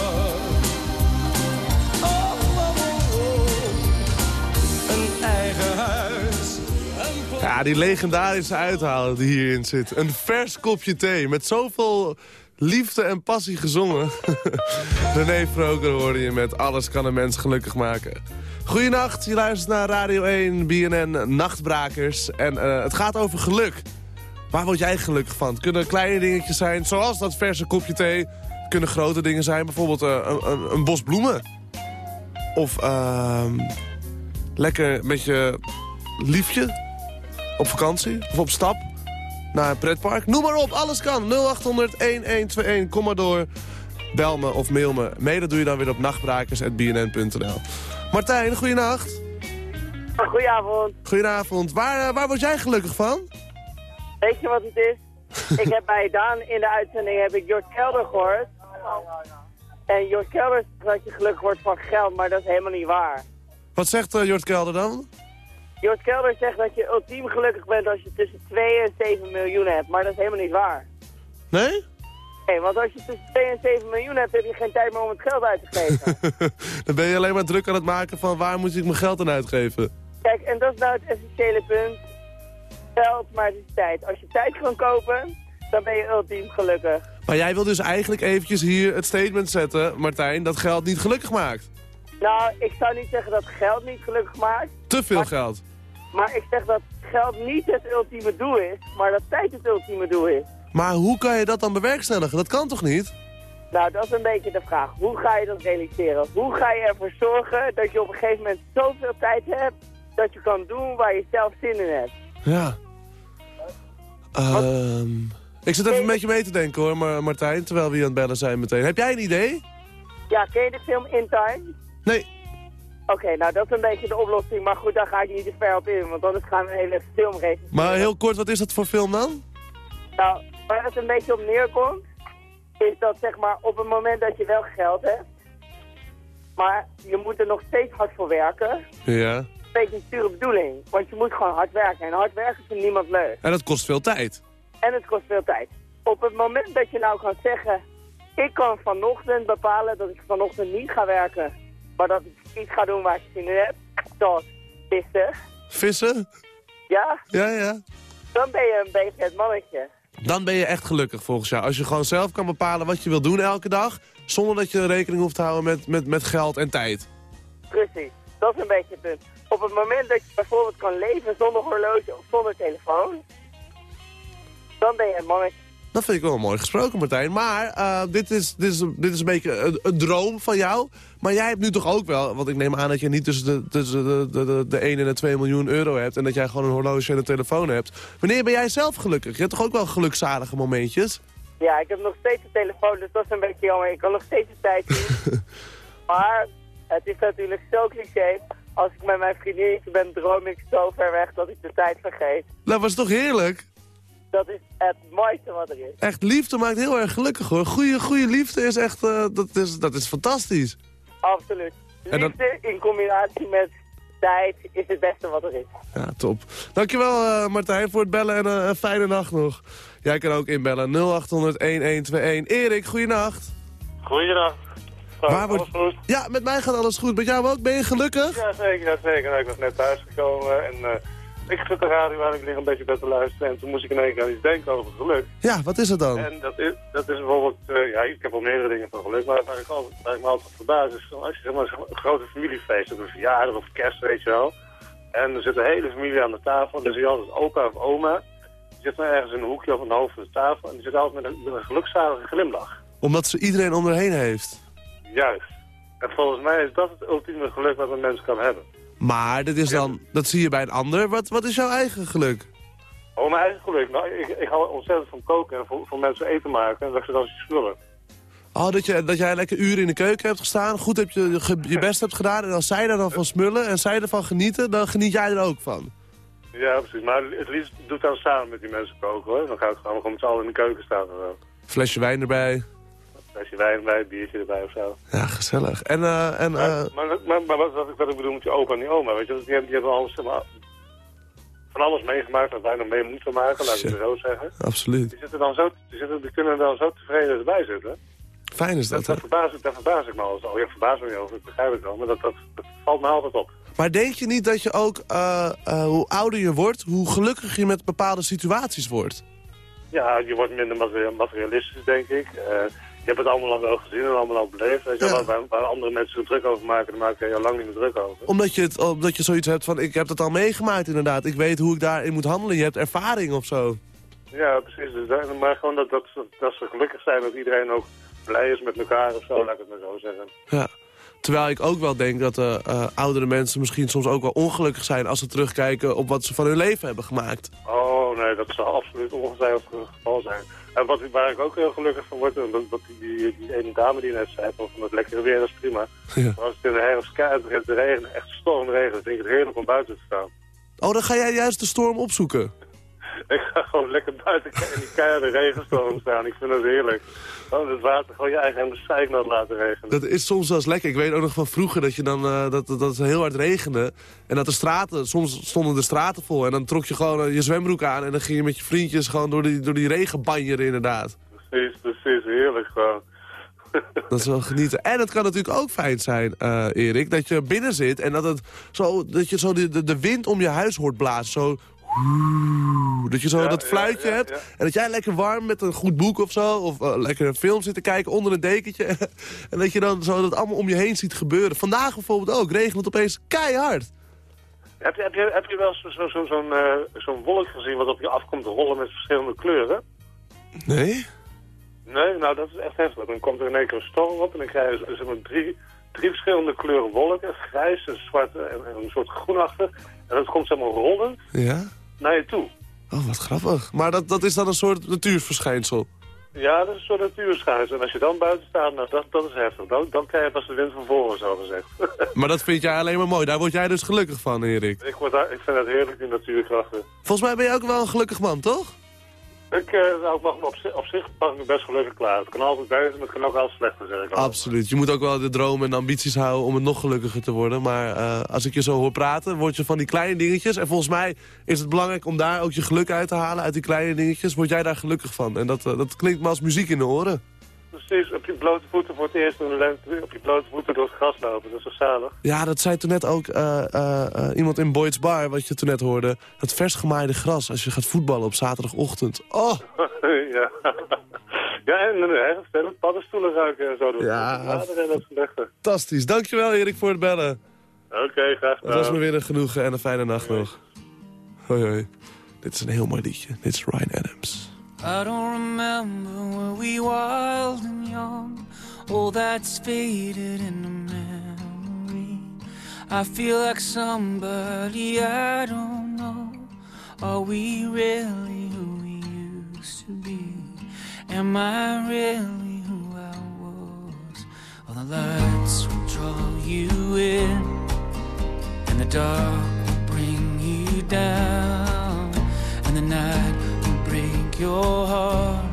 Ja, die legendarische uithalen die hierin zit. Een vers kopje thee met zoveel liefde en passie gezongen. (laughs) René Vroger hoorde je met Alles kan een mens gelukkig maken. Goedenacht, je luistert naar Radio 1, BNN, Nachtbrakers. En eh, het gaat over geluk. Waar word jij gelukkig van? Het kunnen kleine dingetjes zijn, zoals dat verse kopje thee. Het kunnen grote dingen zijn, bijvoorbeeld eh, een, een, een bos bloemen. Of ehm, lekker met je liefje op vakantie of op stap naar een pretpark. Noem maar op, alles kan. 0800-1121, kom maar door. Bel me of mail me. Mede doe je dan weer op nachtbrakers.bnn.nl. Martijn, goeienacht. Goedenavond. Goedenavond. Waar, eh, waar word jij gelukkig van? Weet je wat het is? ik heb bij Daan in de uitzending heb ik Jort Kelder gehoord. En Jort Kelder zegt dat je gelukkig wordt van geld, maar dat is helemaal niet waar. Wat zegt eh, Jort Kelder dan? Jort Kelder zegt dat je ultiem gelukkig bent als je tussen 2 en 7 miljoen hebt, maar dat is helemaal niet waar. Nee? Nee, want als je tussen 2 en 7 miljoen hebt, heb je geen tijd meer om het geld uit te geven. (laughs) dan ben je alleen maar druk aan het maken van waar moet ik mijn geld aan uitgeven. Kijk, en dat is nou het essentiële punt. Geld, maar het is tijd. Als je tijd kan kopen, dan ben je ultiem gelukkig. Maar jij wil dus eigenlijk eventjes hier het statement zetten, Martijn, dat geld niet gelukkig maakt. Nou, ik zou niet zeggen dat geld niet gelukkig maakt. Te veel geld. Maar ik zeg dat geld niet het ultieme doel is, maar dat tijd het ultieme doel is. Maar hoe kan je dat dan bewerkstelligen? Dat kan toch niet? Nou, dat is een beetje de vraag. Hoe ga je dat realiseren? Hoe ga je ervoor zorgen dat je op een gegeven moment zoveel tijd hebt... dat je kan doen waar je zelf zin in hebt? Ja. Ehm, ik zit even een beetje mee te denken hoor, maar Martijn, terwijl we hier aan het bellen zijn meteen. Heb jij een idee? Ja, ken je de film In Time? Nee. Oké, nou dat is een beetje de oplossing. Maar goed, daar ga ik niet te ver op in, want anders gaan we een hele film. Maar heel kort, wat is dat voor film dan? Nou, waar het een beetje op neerkomt, is dat zeg maar op het moment dat je wel geld hebt, maar je moet er nog steeds hard voor werken, Ja. een beetje een bedoeling. Want je moet gewoon hard werken en hard werken vindt niemand leuk. En dat kost veel tijd. En het kost veel tijd. Op het moment dat je nou kan zeggen, ik kan vanochtend bepalen dat ik vanochtend niet ga werken, maar dat ik iets ga doen waar ik zin in heb, zoals vissen, Vissen? ja, Ja, ja. dan ben je een beetje het mannetje. Dan ben je echt gelukkig volgens jou. Als je gewoon zelf kan bepalen wat je wil doen elke dag... zonder dat je rekening hoeft te houden met, met, met geld en tijd. Precies, dat is een beetje het punt. Op het moment dat je bijvoorbeeld kan leven zonder horloge of zonder telefoon, dan ben je een mannetje. Dat vind ik wel mooi gesproken, Martijn. Maar eh, dit, is, dit, is, dit is een beetje een, een droom van jou. Maar jij hebt nu toch ook wel... Want ik neem aan dat je niet tussen de, tussen de, de, de, de 1 en de 2 miljoen euro hebt... en dat jij gewoon een horloge en een telefoon hebt. Wanneer ben jij zelf gelukkig? Je hebt toch ook wel gelukzalige momentjes? Ja, ik heb nog steeds een telefoon, dus dat is een beetje jammer. Ik kan nog steeds de tijd zien. maar het is natuurlijk zo cliché. Als ik met mijn vriendinnetje ben, droom ik zo ver weg dat ik de tijd vergeet. Dat was toch heerlijk? Dat is het mooiste wat er is. Echt, liefde maakt heel erg gelukkig hoor. Goeie, goede liefde is echt... eh, dat, is, dat is fantastisch. Absoluut. En dan- Liefde in combinatie met tijd is het beste wat er is. Ja, top. Dankjewel uh, Martijn voor het bellen en uh, een fijne nacht nog. Jij kan ook inbellen 0800-1121. Erik, goeienacht. Goeiedag. Waar wordt... goed? Ja, met mij gaat alles goed. Met jou ook? Ben je gelukkig? Ja, zeker. Ja, zeker. Nou, ik was net thuisgekomen en uh, ik zit de radio aan. Ik lig een beetje bij te luisteren. En toen moest ik in één keer aan iets denken over geluk. Ja, wat is het dan? En dat is, dat is bijvoorbeeld... Uh, ja, ik heb wel meerdere dingen van geluk. Maar waar ik, altijd, waar ik me altijd verbaas is... Als je zeg maar een grote familiefeest hebt, een verjaardag of kerst, weet je wel. En er zit een hele familie aan de tafel. Dan zie je altijd opa of oma. Die zit dan ergens in een hoekje of een hoofd van de tafel. En die zit altijd met een, met een gelukzalige glimlach. Omdat ze iedereen om haar heen heeft. Juist. En volgens mij is dat het ultieme geluk wat een mens kan hebben. Maar dat, is dan, dat zie je bij een ander. Wat, wat is jouw eigen geluk? Oh, mijn eigen geluk? Nou, ik, ik hou ontzettend van koken en voor, voor mensen eten maken. En dat ze dan iets smullen. Oh, dat, je, dat jij lekker uren in de keuken hebt gestaan, goed heb je je, je best hebt gedaan... en als zij daar dan van smullen en zij ervan genieten, dan geniet jij er ook van. Ja, precies. Maar het liefst doe het dan samen met die mensen koken, hoor. Dan gaan we gewoon met z'n allen in de keuken staan. Flesje wijn erbij. Flesje wijn erbij, biertje erbij of zo. Ja, gezellig. En, uh, en, uh... Maar, maar, maar, maar wat, wat, ik, wat ik bedoel met je opa en die oma, weet je, die hebben, die hebben alles, van alles meegemaakt wat wij nog mee moeten maken, laat ik het zo zeggen. Absoluut. Die, zitten dan zo, die, zitten, die kunnen dan zo tevreden erbij zitten. Fijn is dat, dat, dat, verbaas, ik, dat verbaas ik me al. Ja, verbaas me niet over, ik begrijp het wel, maar dat, dat, dat valt me altijd op. Maar denk je niet dat je ook, uh, hoe ouder je wordt, hoe gelukkiger je met bepaalde situaties wordt? Ja, je wordt minder materialistisch, denk ik. Uh, je hebt het allemaal al wel gezien en allemaal al beleefd. Weet je, ja. waar, waar, andere mensen er druk over maken, daar maak je al lang niet meer druk over. Omdat je, het, omdat je zoiets hebt van, ik heb het al meegemaakt inderdaad. Ik weet hoe ik daarin moet handelen. Je hebt ervaring of zo. Ja, precies. Dus, maar gewoon dat, dat, dat ze gelukkig zijn dat iedereen ook blij is met elkaar of zo, laat ik het maar zo zeggen. Ja. Terwijl ik ook wel denk dat uh, uh, oudere mensen misschien soms ook wel ongelukkig zijn... als ze terugkijken op wat ze van hun leven hebben gemaakt. Oh, nee, dat zal absoluut ongetwijfeld het geval zijn. En wat, waar ik ook heel gelukkig van word, dat, dat die, die, die ene dame die net zei... van het lekkere weer, dat is prima. (laughs) Ja. Maar als het in de herfst keihard begint te regenen, echt stormregen... dan vind ik het heerlijk om buiten te staan. Oh, dan ga jij juist de storm opzoeken? (laughs) Ik ga gewoon lekker buiten in die keiharde regenstorm staan. Ik vind dat heerlijk. Gewoon het water gewoon je eigen de zeiknat laten regenen. Dat is soms wel eens lekker. Ik weet ook nog van vroeger dat je dan uh, dat, dat het heel hard regende. En dat de straten, soms stonden de straten vol. En dan trok je gewoon uh, je zwembroek aan. En dan ging je met je vriendjes gewoon door die, door die regen banjeren inderdaad. Precies, precies. Heerlijk gewoon. (laughs) Dat is wel genieten. En het kan natuurlijk ook fijn zijn, uh, Erik, dat je binnen zit en dat, het zo, dat je zo de, de, de wind om je huis hoort blazen. Zo dat je zo ja, dat fluitje ja, ja, hebt. En dat jij lekker warm met een goed boek of zo. Of uh, lekker een film zit te kijken onder een dekentje. (laughs) en dat je dan zo dat allemaal om je heen ziet gebeuren. Vandaag bijvoorbeeld ook. Regent het opeens keihard. Heb je, heb je, heb je wel zo'n zo, zo, zo uh, zo wolk gezien wat op je afkomt rollen met verschillende kleuren? Nee. Nee, nou dat is echt heftig. Dan komt er in één keer een storm op en dan krijg je zeg maar, drie, drie verschillende kleuren wolken. Grijs, een zwart en, en een soort groenachtig. En dat komt zeg maar rollend Ja? Naar je toe. Oh, wat grappig. Maar dat, dat is dan een soort natuurverschijnsel. Ja, dat is een soort natuurschijnsel. En als je dan buiten staat, nou dat, dat is heftig. Dan, dan krijg je pas de wind van voren, zo gezegd. (laughs) Maar dat vind jij alleen maar mooi. Daar word jij dus gelukkig van, Erik. ik, word daar, ik vind het heerlijk, die natuurkrachten. Volgens mij ben je ook wel een gelukkig man, toch? Ik, eh, nou, ik mag me op, zi- op zich mag ik me best gelukkig klaar. Het kan altijd beter, maar het kan ook wel slechter, altijd. Absoluut. Je moet ook wel de dromen en ambities houden om het nog gelukkiger te worden. Maar eh, als ik je zo hoor praten, word je van die kleine dingetjes. En volgens mij is het belangrijk om daar ook je geluk uit te halen. Uit die kleine dingetjes word jij daar gelukkig van. En dat, eh, dat klinkt me als muziek in de oren. Precies, op je blote voeten voor het eerst in de lente, op je blote voeten door het gras lopen. Dat is zo zalig. Ja, dat zei toen net ook eh, eh, eh, iemand in Boyd's Bar, wat je toen net hoorde. Dat vers gemaaide gras als je gaat voetballen op zaterdagochtend. Oh, (laughs) ja. (laughs) ja, en vervelend paddenstoelen ruiken en zo. door Ja. het dat fantastisch. Dankjewel Erik voor het bellen. Oké, graag Het was gedaan. me weer een genoegen en een fijne nacht nog. Hoi hoi. Dit is een heel mooi liedje. Dit is Ryan Adams. I don't remember were we were wild and young. All that's faded in the memory. I feel like somebody I don't know. Are we really who we used to be? Am I really who I was? All the lights will draw you in, and the dark will bring you down, your heart,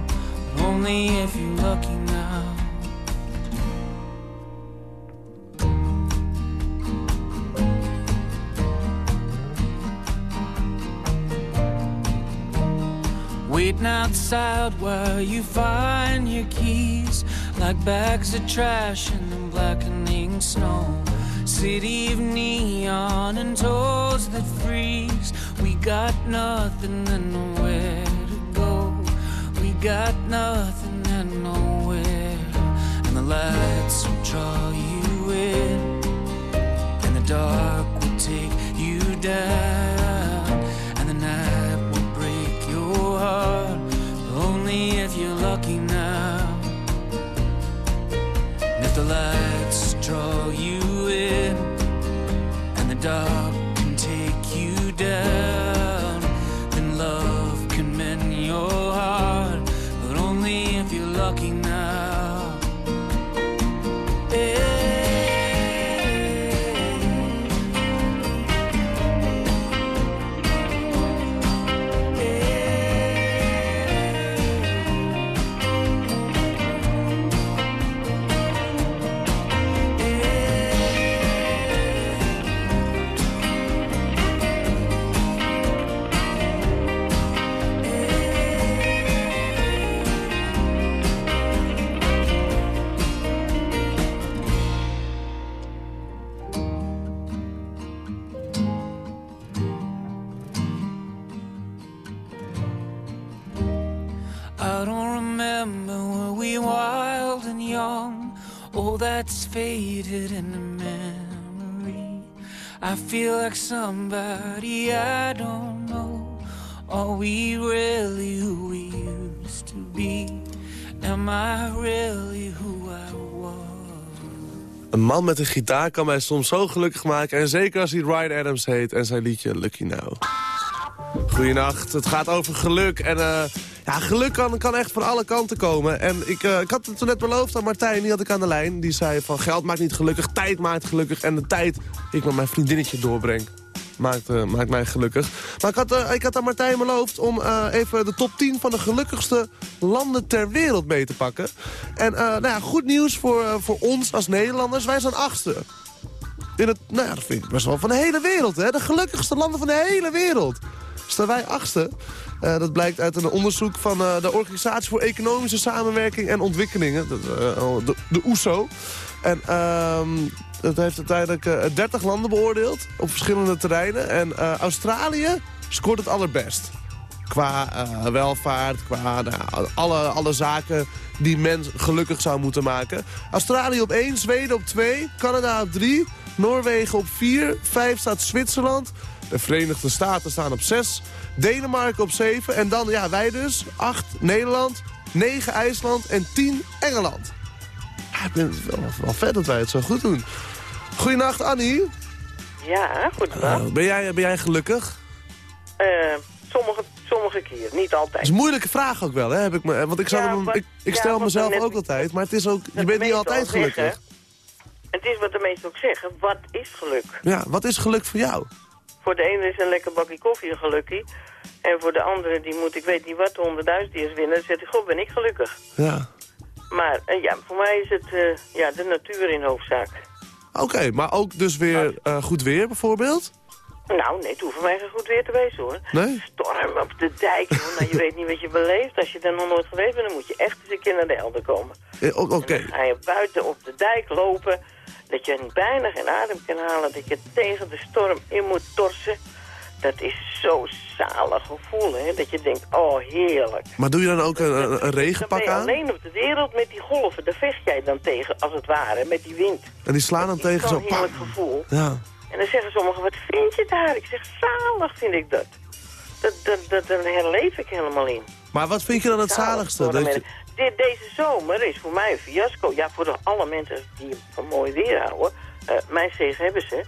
but only if you're lucky now. Waiting outside while you find your keys, like bags of trash in the blackening snow. City of neon and toes that freeze. We got nothing and nowhere got nothing and nowhere. And the lights will draw you in, and the dark will take you down, and the night will break your heart. Only if you're lucky now. And if the lights draw you in, and the dark that's faded the memory. I feel like somebody I don't know. Are we really who we used to be? Am I really who I was? Een man met een gitaar kan mij soms zo gelukkig maken. En zeker als hij Ryan Adams heet en zijn liedje Lucky Now. Goedenacht, het gaat over geluk. En eh, ja, geluk kan, kan echt van alle kanten komen. En ik, eh, ik had het toen net beloofd aan Martijn, die had ik aan de lijn. Die zei van geld maakt niet gelukkig, tijd maakt gelukkig. En de tijd ik met mijn vriendinnetje doorbreng, maakt, eh, maakt mij gelukkig. Maar ik had, eh, ik had aan Martijn beloofd om even de top 10 van de gelukkigste landen ter wereld mee te pakken. En nou ja, goed nieuws voor, voor ons als Nederlanders. Wij zijn achtste. In het, nou ja, dat vind ik best wel van de hele wereld, hè. De gelukkigste landen van de hele wereld. Staan wij achtste. Eh, dat blijkt uit een onderzoek van eh, de Organisatie voor Economische Samenwerking en Ontwikkelingen. De, eh, de, de OESO. En ehm dat heeft uiteindelijk eh, 30 landen beoordeeld op verschillende terreinen. En Australië scoort het allerbest. Qua welvaart, qua nou, alle, alle zaken die men gelukkig zou moeten maken. Australië op 1, Zweden op 2, Canada op 3, Noorwegen op 4, 5 staat Zwitserland. De Verenigde Staten staan op 6, Denemarken op 7 en dan ja, wij dus 8, Nederland 9 IJsland en 10 Engeland. Ja, ik vind het wel, wel vet dat wij het zo goed doen. Goedenacht, Annie. Ja, goedendag. Uh, ben, jij, ben jij gelukkig? Uh, sommige, sommige keer, niet altijd. Dat is een moeilijke vraag ook wel, hè? Heb ik me, want ik, zou Ja, hem- wat- ik, ik ja, stel mezelf ook altijd, maar het is ook, je bent niet altijd al zeggen. Gelukkig. Is wat de meesten ook zeggen, wat is geluk? Ja, wat is geluk voor jou? Voor de ene is een lekker bakje koffie een gelukkie. En voor de andere, die moet ik weet niet wat, honderdduizend eerst winnen. Dan zegt hij, god, ben ik gelukkig. Ja. Maar eh, ja, voor mij is het eh, ja, de natuur in hoofdzaak. Oké, maar ook dus weer eh, goed weer bijvoorbeeld? Nou, nee, het hoeft voor mij geen goed weer te wezen hoor. Nee? Storm op de dijk, hoor. Nou, je weet niet wat je beleeft. Als je er nog nooit geweest bent, dan moet je echt eens een keer naar de Elder komen. Eh, Oké. Ga je buiten op de dijk lopen, dat je bijna geen adem kan halen, dat je tegen de storm in moet torsen. Dat is zo'n zalig gevoel, hè. Dat je denkt, oh, heerlijk. Maar doe je dan ook een, regenpak aan? alleen op de wereld met die golven. Daar vecht jij dan tegen, als het ware, met die wind. En die slaan dan tegen zo... Zo'n heerlijk gevoel. Ja. En dan zeggen sommigen, wat vind je daar? Ik zeg, zalig vind ik dat. Dat, dat, dat, herleef ik helemaal in. Maar wat vind je dan het zaligste? Dat je, De- deze zomer is voor mij een fiasco. Ja, voor de, alle mensen die van mooi weer houden. Eh, mijn hebben ze.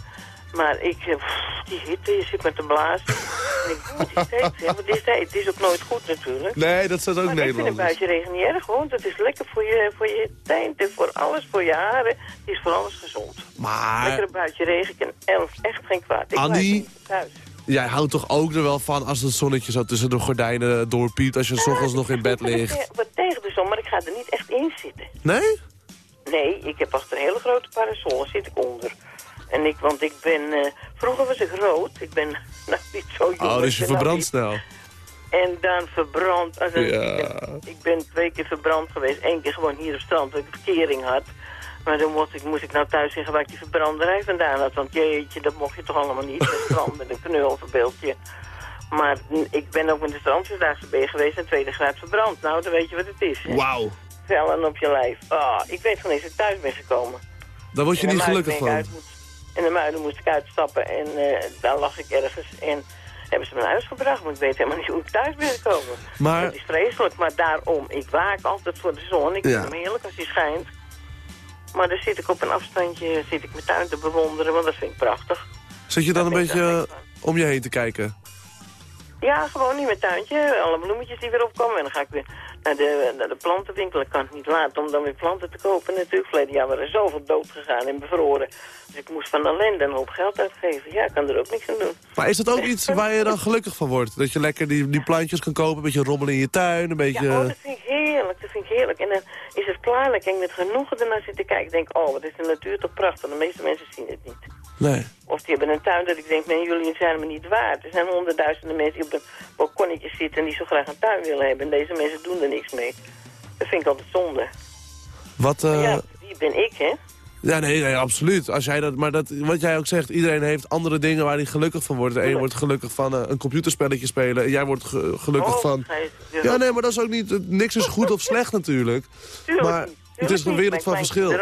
Maar ik, eh, pff, die hitte, je zit met de blaas. en ik, het hè, want het is. Het ook nooit goed natuurlijk. Nee, dat zijn ook maar ik vind een buitje regen niet erg, hoor. Dat is lekker voor je, voor je teinten, voor alles, voor je haren. Het is voor alles gezond. Maar Lekker een buitje regen kan echt geen kwaad. Ik thuis. Jij houdt toch ook er wel van als het zonnetje zo tussen de gordijnen doorpiept... als je s ochtends nog in bed ligt? Ja, Wat tegen de zon, maar ik ga er niet echt in zitten. Nee? Nee, ik heb achter een hele grote parasol, zit ik onder. En ik, want ik ben, eh, vroeger was ik rood, ik ben (laughs) nou niet zo jong. Oh, dus je ik verbrandt snel. En dan verbrand, als een, Ja. ik, ben, ik ben twee keer verbrand geweest. Eén keer gewoon hier op strand, dat ik verkering had. Maar dan moest ik, moest ik nou thuis zeggen waar ik die verbranderij vandaan had. Want jeetje, dat mocht je toch allemaal niet. Een strand met een knul verbeeldje. Maar ik ben ook met de strandvierdaagse B geweest en tweede graad verbrand. Nou, dan weet je wat het is. Wauw. Vellen op je lijf. Ah, ik weet van eens ik thuis ben gekomen. Daar word je niet gelukkig ben van. uit En de muiden moest ik uitstappen en eh, daar lag ik ergens. En hebben ze me naar huis gebracht, maar ik weet helemaal niet hoe ik thuis ben gekomen. Maar- Het is vreselijk, maar daarom, ik waak altijd voor de zon. Ik Ja. vind hem heerlijk als hij schijnt. Maar dan zit ik op een afstandje, zit ik mijn tuin te bewonderen, want dat vind ik prachtig. Zit je dan een Dat beetje eh, om je heen te kijken? Ja, gewoon in mijn tuintje. Alle bloemetjes die weer opkomen. En dan ga ik weer naar de, naar de plantenwinkel. Ik kan het niet laten om dan weer planten te kopen natuurlijk. Verleden jaar waren er zoveel dood gegaan en bevroren. Dus ik moest van ellende een hoop geld uitgeven. Ja, ik kan er ook niks aan doen. Maar is dat ook (laughs) iets waar je dan gelukkig van wordt? Dat je lekker die, die plantjes kan kopen, een beetje rommelen in je tuin, een beetje... Ja, oh, dat vind ik heerlijk. Dat vind ik heerlijk. En dan is het klaar. Dan kan ik met genoegen ernaar zitten kijken. Ik denk, oh, wat is de natuur toch prachtig. De meeste mensen zien het niet. Nee. Of die hebben een tuin dat ik denk, nee, jullie zijn me niet waard. Er zijn honderdduizenden mensen die op een balkonnetje zitten en die zo graag een tuin willen hebben. En deze mensen doen er niks mee. Dat vind ik altijd zonde. Wat, eh, Ja, wie ben ik, hè? Ja, nee, nee, absoluut. Als jij dat, maar dat, wat jij ook zegt, iedereen heeft andere dingen waar hij gelukkig van wordt. De een wordt gelukkig van eh, een computerspelletje spelen en jij wordt ge- gelukkig Oh, van... Ja, nee, maar dat is ook niet... het- Niks is goed of slecht natuurlijk. Tuurlijk Maar niet. het is een wereld van verschil.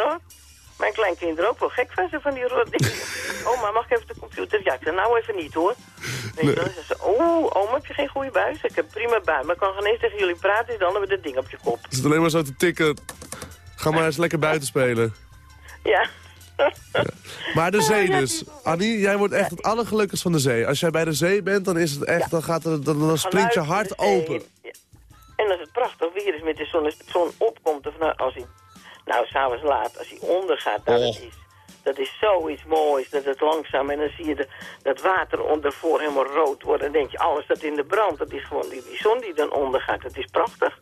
Mijn kleinkinderen ook wel gek van ze van die rode dingen. (laughs) Oma, mag ik even de computer? Ja, ik zeg nou even niet hoor. Weet wel? Ze oh, oma, heb je geen goede buis? Ik heb prima buis, maar ik kan geen eens tegen jullie praten, dus dan hebben we dat ding op je kop. Het is alleen maar zo te tikken. Ga maar eens lekker buiten spelen. Ja. Maar de zee dus. Annie, jij wordt echt het allergelukkigst van de zee. Als jij bij de zee bent, dan is het echt, dan, gaat er, dan, dan springt je hart open. En dat is het prachtig weer is met de zon. Als de zon opkomt, of nou, als hij, nou, s'avonds laat, als hij ondergaat, dat, Oh. is, dat is zoiets moois. Dat het langzaam, en dan zie je de, dat water ondervoor helemaal rood worden. En dan denk je, alles dat in de brand, dat is gewoon die, die zon die dan ondergaat. Dat is prachtig.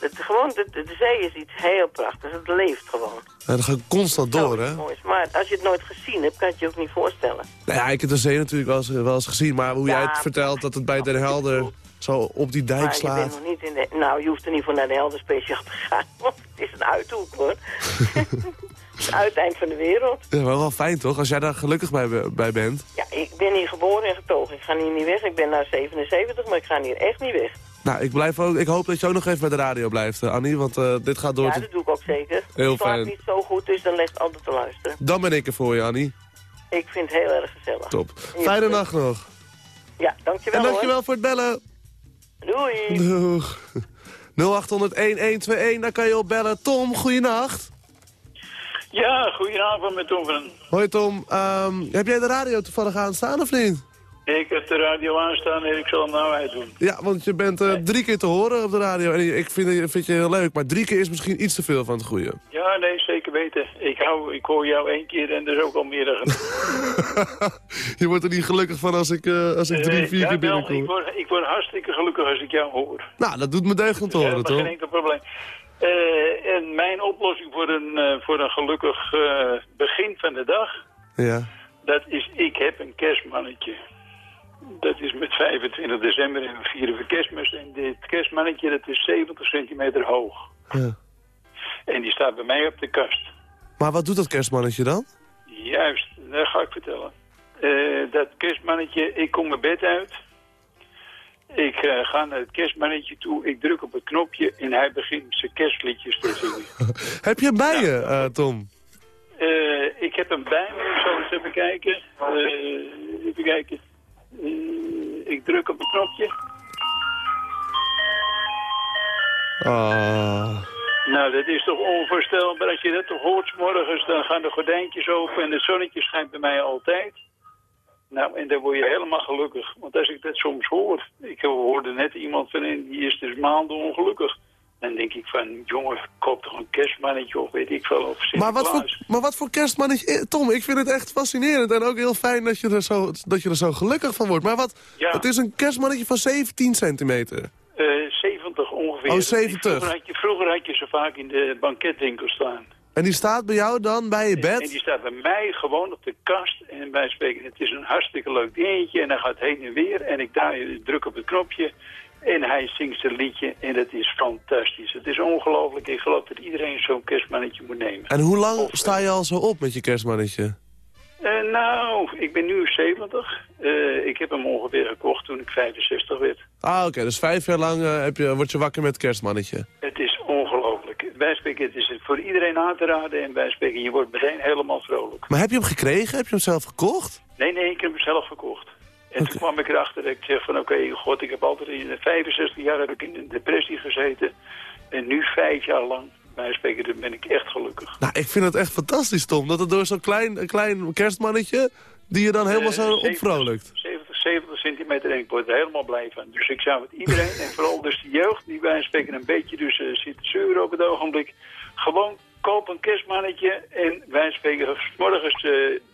Dat, gewoon, de, de, zee is iets heel prachtigs. Het leeft gewoon. Ja, dat gaat constant door, hè? Moois. Maar als je het nooit gezien hebt, kan je het je ook niet voorstellen. Nou ja, ik heb de zee natuurlijk wel eens, wel eens gezien. Maar hoe jij het vertelt, dat het bij Den Helder zo op die dijk Maar je slaat. bent nog niet in de... Nou, je hoeft er niet voor naar de Helder speciaal te gaan. (laughs) Want het is een uithoek, hoor. (laughs) het uiteind van de wereld. Ja, maar wel fijn toch, als jij daar gelukkig bij, bij bent. Ja, ik ben hier geboren en getogen. Ik ga hier niet weg. Ik ben nou 77, maar ik ga hier echt niet weg. Nou, ik, blijf ook, ik hoop dat je ook nog even bij de radio blijft, eh, Annie. Want eh, dit gaat door ja, dat doe ik ook zeker. Heel ik fijn. niet zo goed, dus dan ligt altijd te luisteren. Dan ben ik er voor je, Annie. Ik vind het heel erg gezellig. Top. Fijne nacht nog. Ja, dankjewel En dankjewel hoor. voor het bellen. Doei. Doeg. 0800-1121, daar kan je op bellen. Tom, goeienacht. Ja, goedenavond met Tom van. Hoi Tom, Ehm, heb jij de radio toevallig aanstaan of niet? Ik heb de radio aanstaan en ik zal hem nou uitdoen. Ja, want je bent eh, drie keer te horen op de radio. En ik vind, je- vind je heel leuk, maar drie keer is misschien iets te veel van het goede. Ja, nee, zeker weten. Ik, hou, ik hoor jou één keer en dat is ook al meer dan. (laughs) Je wordt er niet gelukkig van als ik, eh, als ik drie, Eh, vier ja, keer wel, binnenkom. ik, word, ik word hartstikke gelukkig als ik jou hoor. Nou, dat doet me deugd om te horen, Helemaal geen toch? enkel probleem. En mijn oplossing voor een, voor een gelukkig begin van de dag... Ja. dat is ik heb een kerstmannetje. Dat is met 25 december en we vieren we kerstmis. En dit kerstmannetje dat is 70 centimeter hoog. ja. En die staat bij mij op de kast. Maar wat doet dat kerstmannetje dan? Juist, dat ga ik vertellen. Eh, dat kerstmannetje, ik kom mijn bed uit. Ik eh, ga naar het kerstmannetje toe. Ik druk op het knopje en hij begint zijn kerstliedjes te zingen. (laughs) Heb je bij je, eh, Tom? Ik heb hem bij me, ik zal eens even kijken. Even kijken. Eh, ik druk op het knopje. Ah. Nou, dat is toch onvoorstelbaar. Als je dat toch hoort morgens, dan gaan de gordijntjes open en het zonnetje schijnt bij mij altijd. Nou, en dan word je helemaal gelukkig. Want als ik dat soms hoor, ik hoorde net iemand van en die is dus maanden ongelukkig. Dan denk ik van, jongen, koop toch een kerstmannetje of weet ik veel, of Maar wat, voor, maar wat voor kerstmannetje... eh, Tom, ik vind het echt fascinerend en ook heel fijn dat je er zo, dat je er zo gelukkig van wordt. Maar wat, Ja. het is een kerstmannetje van 17 centimeter. Eh, 70 ongeveer. Oh, 70. Vroeger had, je, vroeger had je ze vaak in de banketwinkel staan. En die staat bij jou dan bij je En bed? die staat bij mij gewoon op de kast. En wij spreken, het is een hartstikke leuk dingetje. En hij gaat heen en weer. En ik daar, druk op het knopje. En hij zingt zijn liedje. En dat is fantastisch. Het is ongelooflijk. Ik geloof dat iedereen zo'n kerstmannetje moet nemen. En hoe lang sta je al zo op met je kerstmannetje? Eh, nou, ik ben nu 70. Eh, ik heb hem ongeveer gekocht toen ik 65 werd. Ah, oké, dus vijf jaar lang eh, heb je, word je wakker met het kerstmannetje. Het is ongelooflijk. Wij spreken, het is voor iedereen aan te raden. En wij spreken, je wordt meteen helemaal vrolijk. Maar heb je hem gekregen? Heb je hem zelf gekocht? Nee, nee, ik heb hem zelf gekocht. En toen kwam ik erachter dat ik zeg van oké, god, ik heb altijd in de 65 jaar heb ik in een depressie gezeten. En nu vijf jaar lang, spreken, dan ben ik echt gelukkig. Nou, ik vind het echt fantastisch, Tom. Dat het door zo'n klein, een klein kerstmannetje... die je dan helemaal zo Eh, 70 opvrolijkt. 70, 70 centimeter en ik word er helemaal blij van. Dus ik zou met iedereen, en vooral dus de jeugd, die wij spreken een beetje dus eh, zit zeuren op het ogenblik. Gewoon koop een kerstmannetje en wij spreken 's morgens, eh,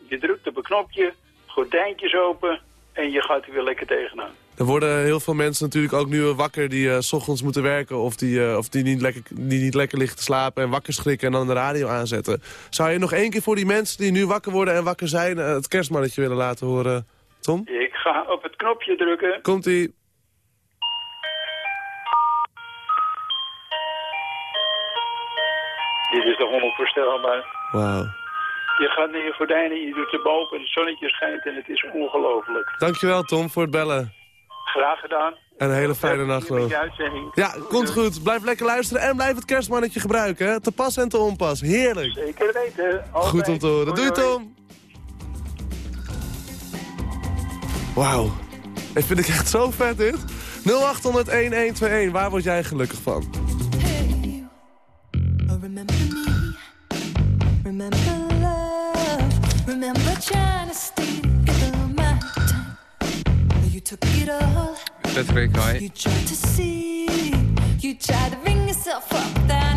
je drukt op een knopje, gordijntjes open en je gaat er weer lekker tegenaan. Er worden heel veel mensen natuurlijk ook nu wakker die eh, s ochtends moeten werken... of die, eh, of die, niet lekker, die niet lekker liggen te slapen en wakker schrikken en dan de radio aanzetten. Zou je nog één keer voor die mensen die nu wakker worden en wakker zijn... eh, het kerstmannetje willen laten horen, Tom? Ik ga op het knopje drukken. Komt-ie. Dit is toch onvoorstelbaar. Wauw. Je gaat naar je gordijnen, je doet de boven, het zonnetje schijnt en het is ongelooflijk. Dankjewel, Tom, voor het bellen. Graag gedaan. En een hele fijne nacht nog. Ja, komt goed. Blijf lekker luisteren en blijf het kerstmannetje gebruiken. Hè? Te pas en te onpas. Heerlijk. Zeker weten. Altijd. Goed om te horen. Doei, Tom. Wauw. Ik vind ik echt zo vet dit. 0800-1121. Waar word jij gelukkig van? Remember love, remember trying to steal my time. You took it all, Patrick, hi. you tried to see, you tried to bring yourself up without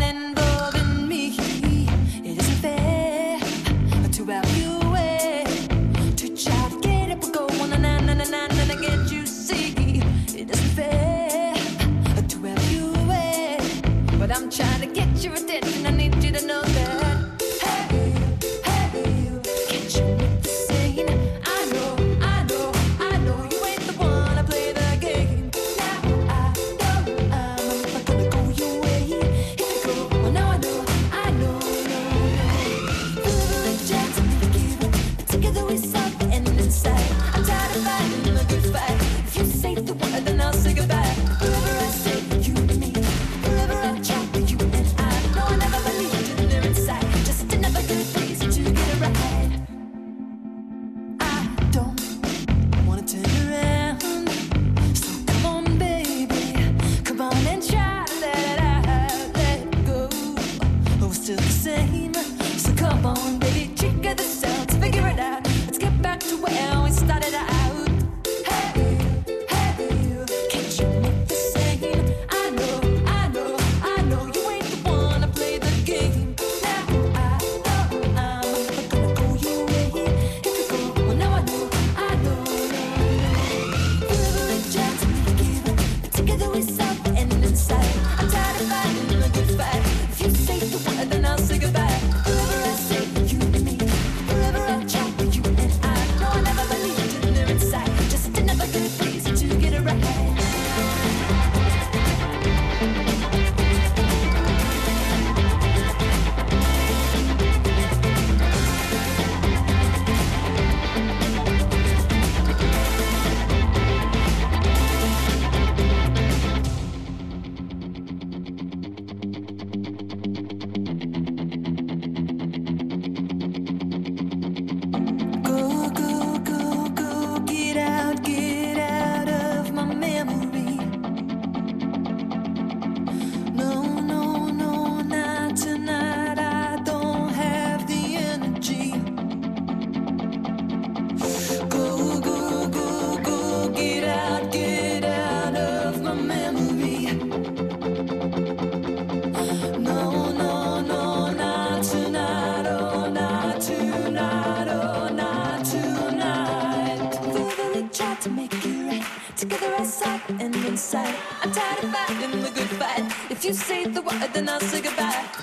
you say the word, then I'll say goodbye.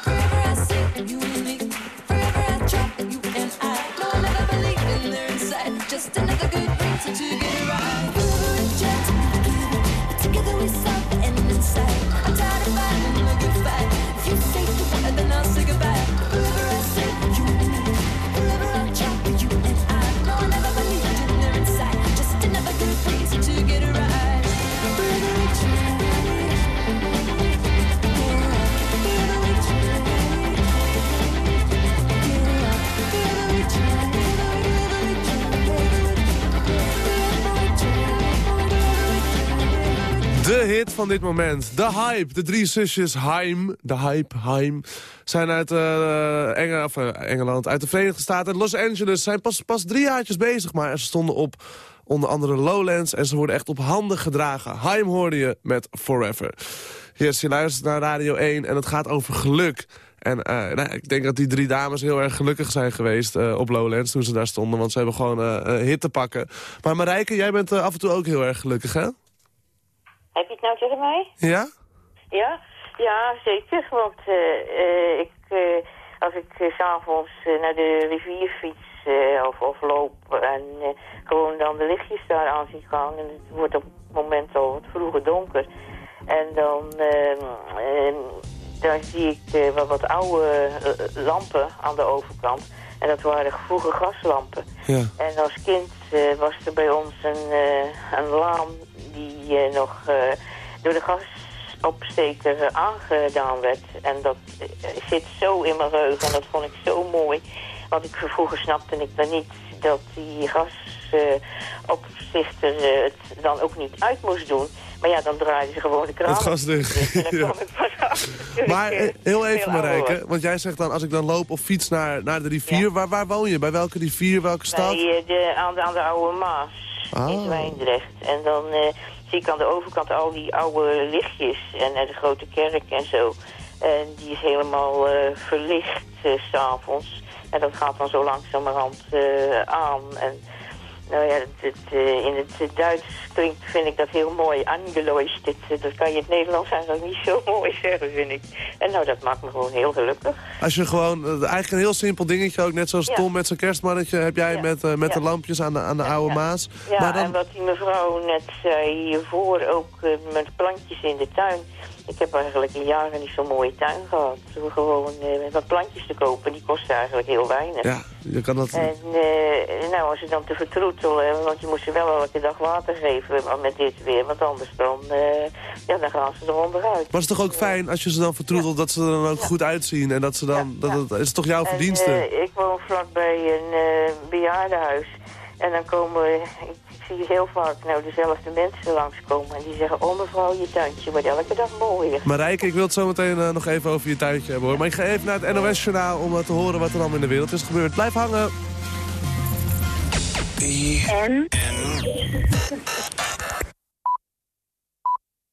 Van dit moment. De hype. De drie zusjes Haim. De hype, Haim. Zijn uit eh, eh, Engeland, uit de Verenigde Staten, Los Angeles. Zijn pas, pas drie jaartjes bezig, maar ze stonden op onder andere Lowlands. En ze worden echt op handen gedragen. Haim hoorde je met Forever. Yes, je luistert naar Radio 1 en het gaat over geluk. En eh, nou, ik denk dat die drie dames heel erg gelukkig zijn geweest op Lowlands toen ze daar stonden. Want ze hebben gewoon een hit te pakken. Maar Marijke, jij bent af en toe ook heel erg gelukkig, hè? Heb je het nou tegen mij? Ja? Ja? Ja, zeker. Want eh, ik, eh, als ik s s'avonds naar de rivier fiets of, of loop en gewoon dan de lichtjes daar aan zie gaan. En het wordt op het moment al wat vroeger donker. En dan, ehm, ehm, dan zie ik eh, wat, wat oude lampen aan de overkant. En dat waren vroeger gaslampen. Ja. En als kind was er bij ons een, een laan die nog eh, door de gasopsteker aangedaan werd. En dat eh, zit zo in mijn geheugen en dat vond ik zo mooi. Want ik vroeger snapte ik dan niet dat die gasopzichter eh, het dan ook niet uit moest doen. Maar ja, dan draaiden ze gewoon de kraan. Het gas dicht. (laughs) Ja. Maar heel even Marijke, want jij zegt dan als ik dan loop of fiets naar, naar de rivier, waar, waar woon je? Bij welke rivier, welke stad? Bij, de, aan, de, aan de oude Maas in Ah. Zwijndrecht. En dan zie ik aan de overkant al die oude lichtjes en de grote kerk en zo. En die is helemaal eh, verlicht eh, s'avonds. En dat gaat dan zo langzamerhand eh, aan. En nou ja, in het Duits klinkt, vind ik dat heel mooi. Angeleuchtet. Dat kan je in het Nederlands eigenlijk niet zo (laughs) mooi zeggen, vind ik. En nou, dat maakt me gewoon heel gelukkig. Als je gewoon, eh, eigenlijk een heel simpel dingetje, ook net zoals Ja. Tom met zijn kerstmannetje, heb jij met, eh, met Ja. de lampjes aan de, aan de oude Maas. Ja, maar dan, en wat die mevrouw net zei hiervoor, ook eh, met plantjes in de tuin. Ik heb eigenlijk in jaren niet zo'n mooie tuin gehad. Gewoon eh, wat plantjes te kopen, die kosten eigenlijk heel weinig. ja, je kan dat... En eh, nou, als ze dan te vertroetelen, want je moest ze wel elke dag water geven maar met dit weer, want anders dan, eh, ja, dan gaan ze er onderuit. Maar het is toch ook fijn als je ze dan vertroetelt dat ze er dan ook goed uitzien en dat ze dan, dat, is toch jouw verdienste? En, eh, ik woon vlakbij een eh bejaardenhuis. En dan komen, ik zie heel vaak nou dezelfde mensen langskomen. En die zeggen, oh mevrouw, je tuintje wordt elke dag mooier. Marijke, ik wil het zo meteen nog even over je tuintje hebben hoor. Maar ik ga even naar het NOS-journaal om te horen wat er allemaal in de wereld is gebeurd. Blijf hangen. En?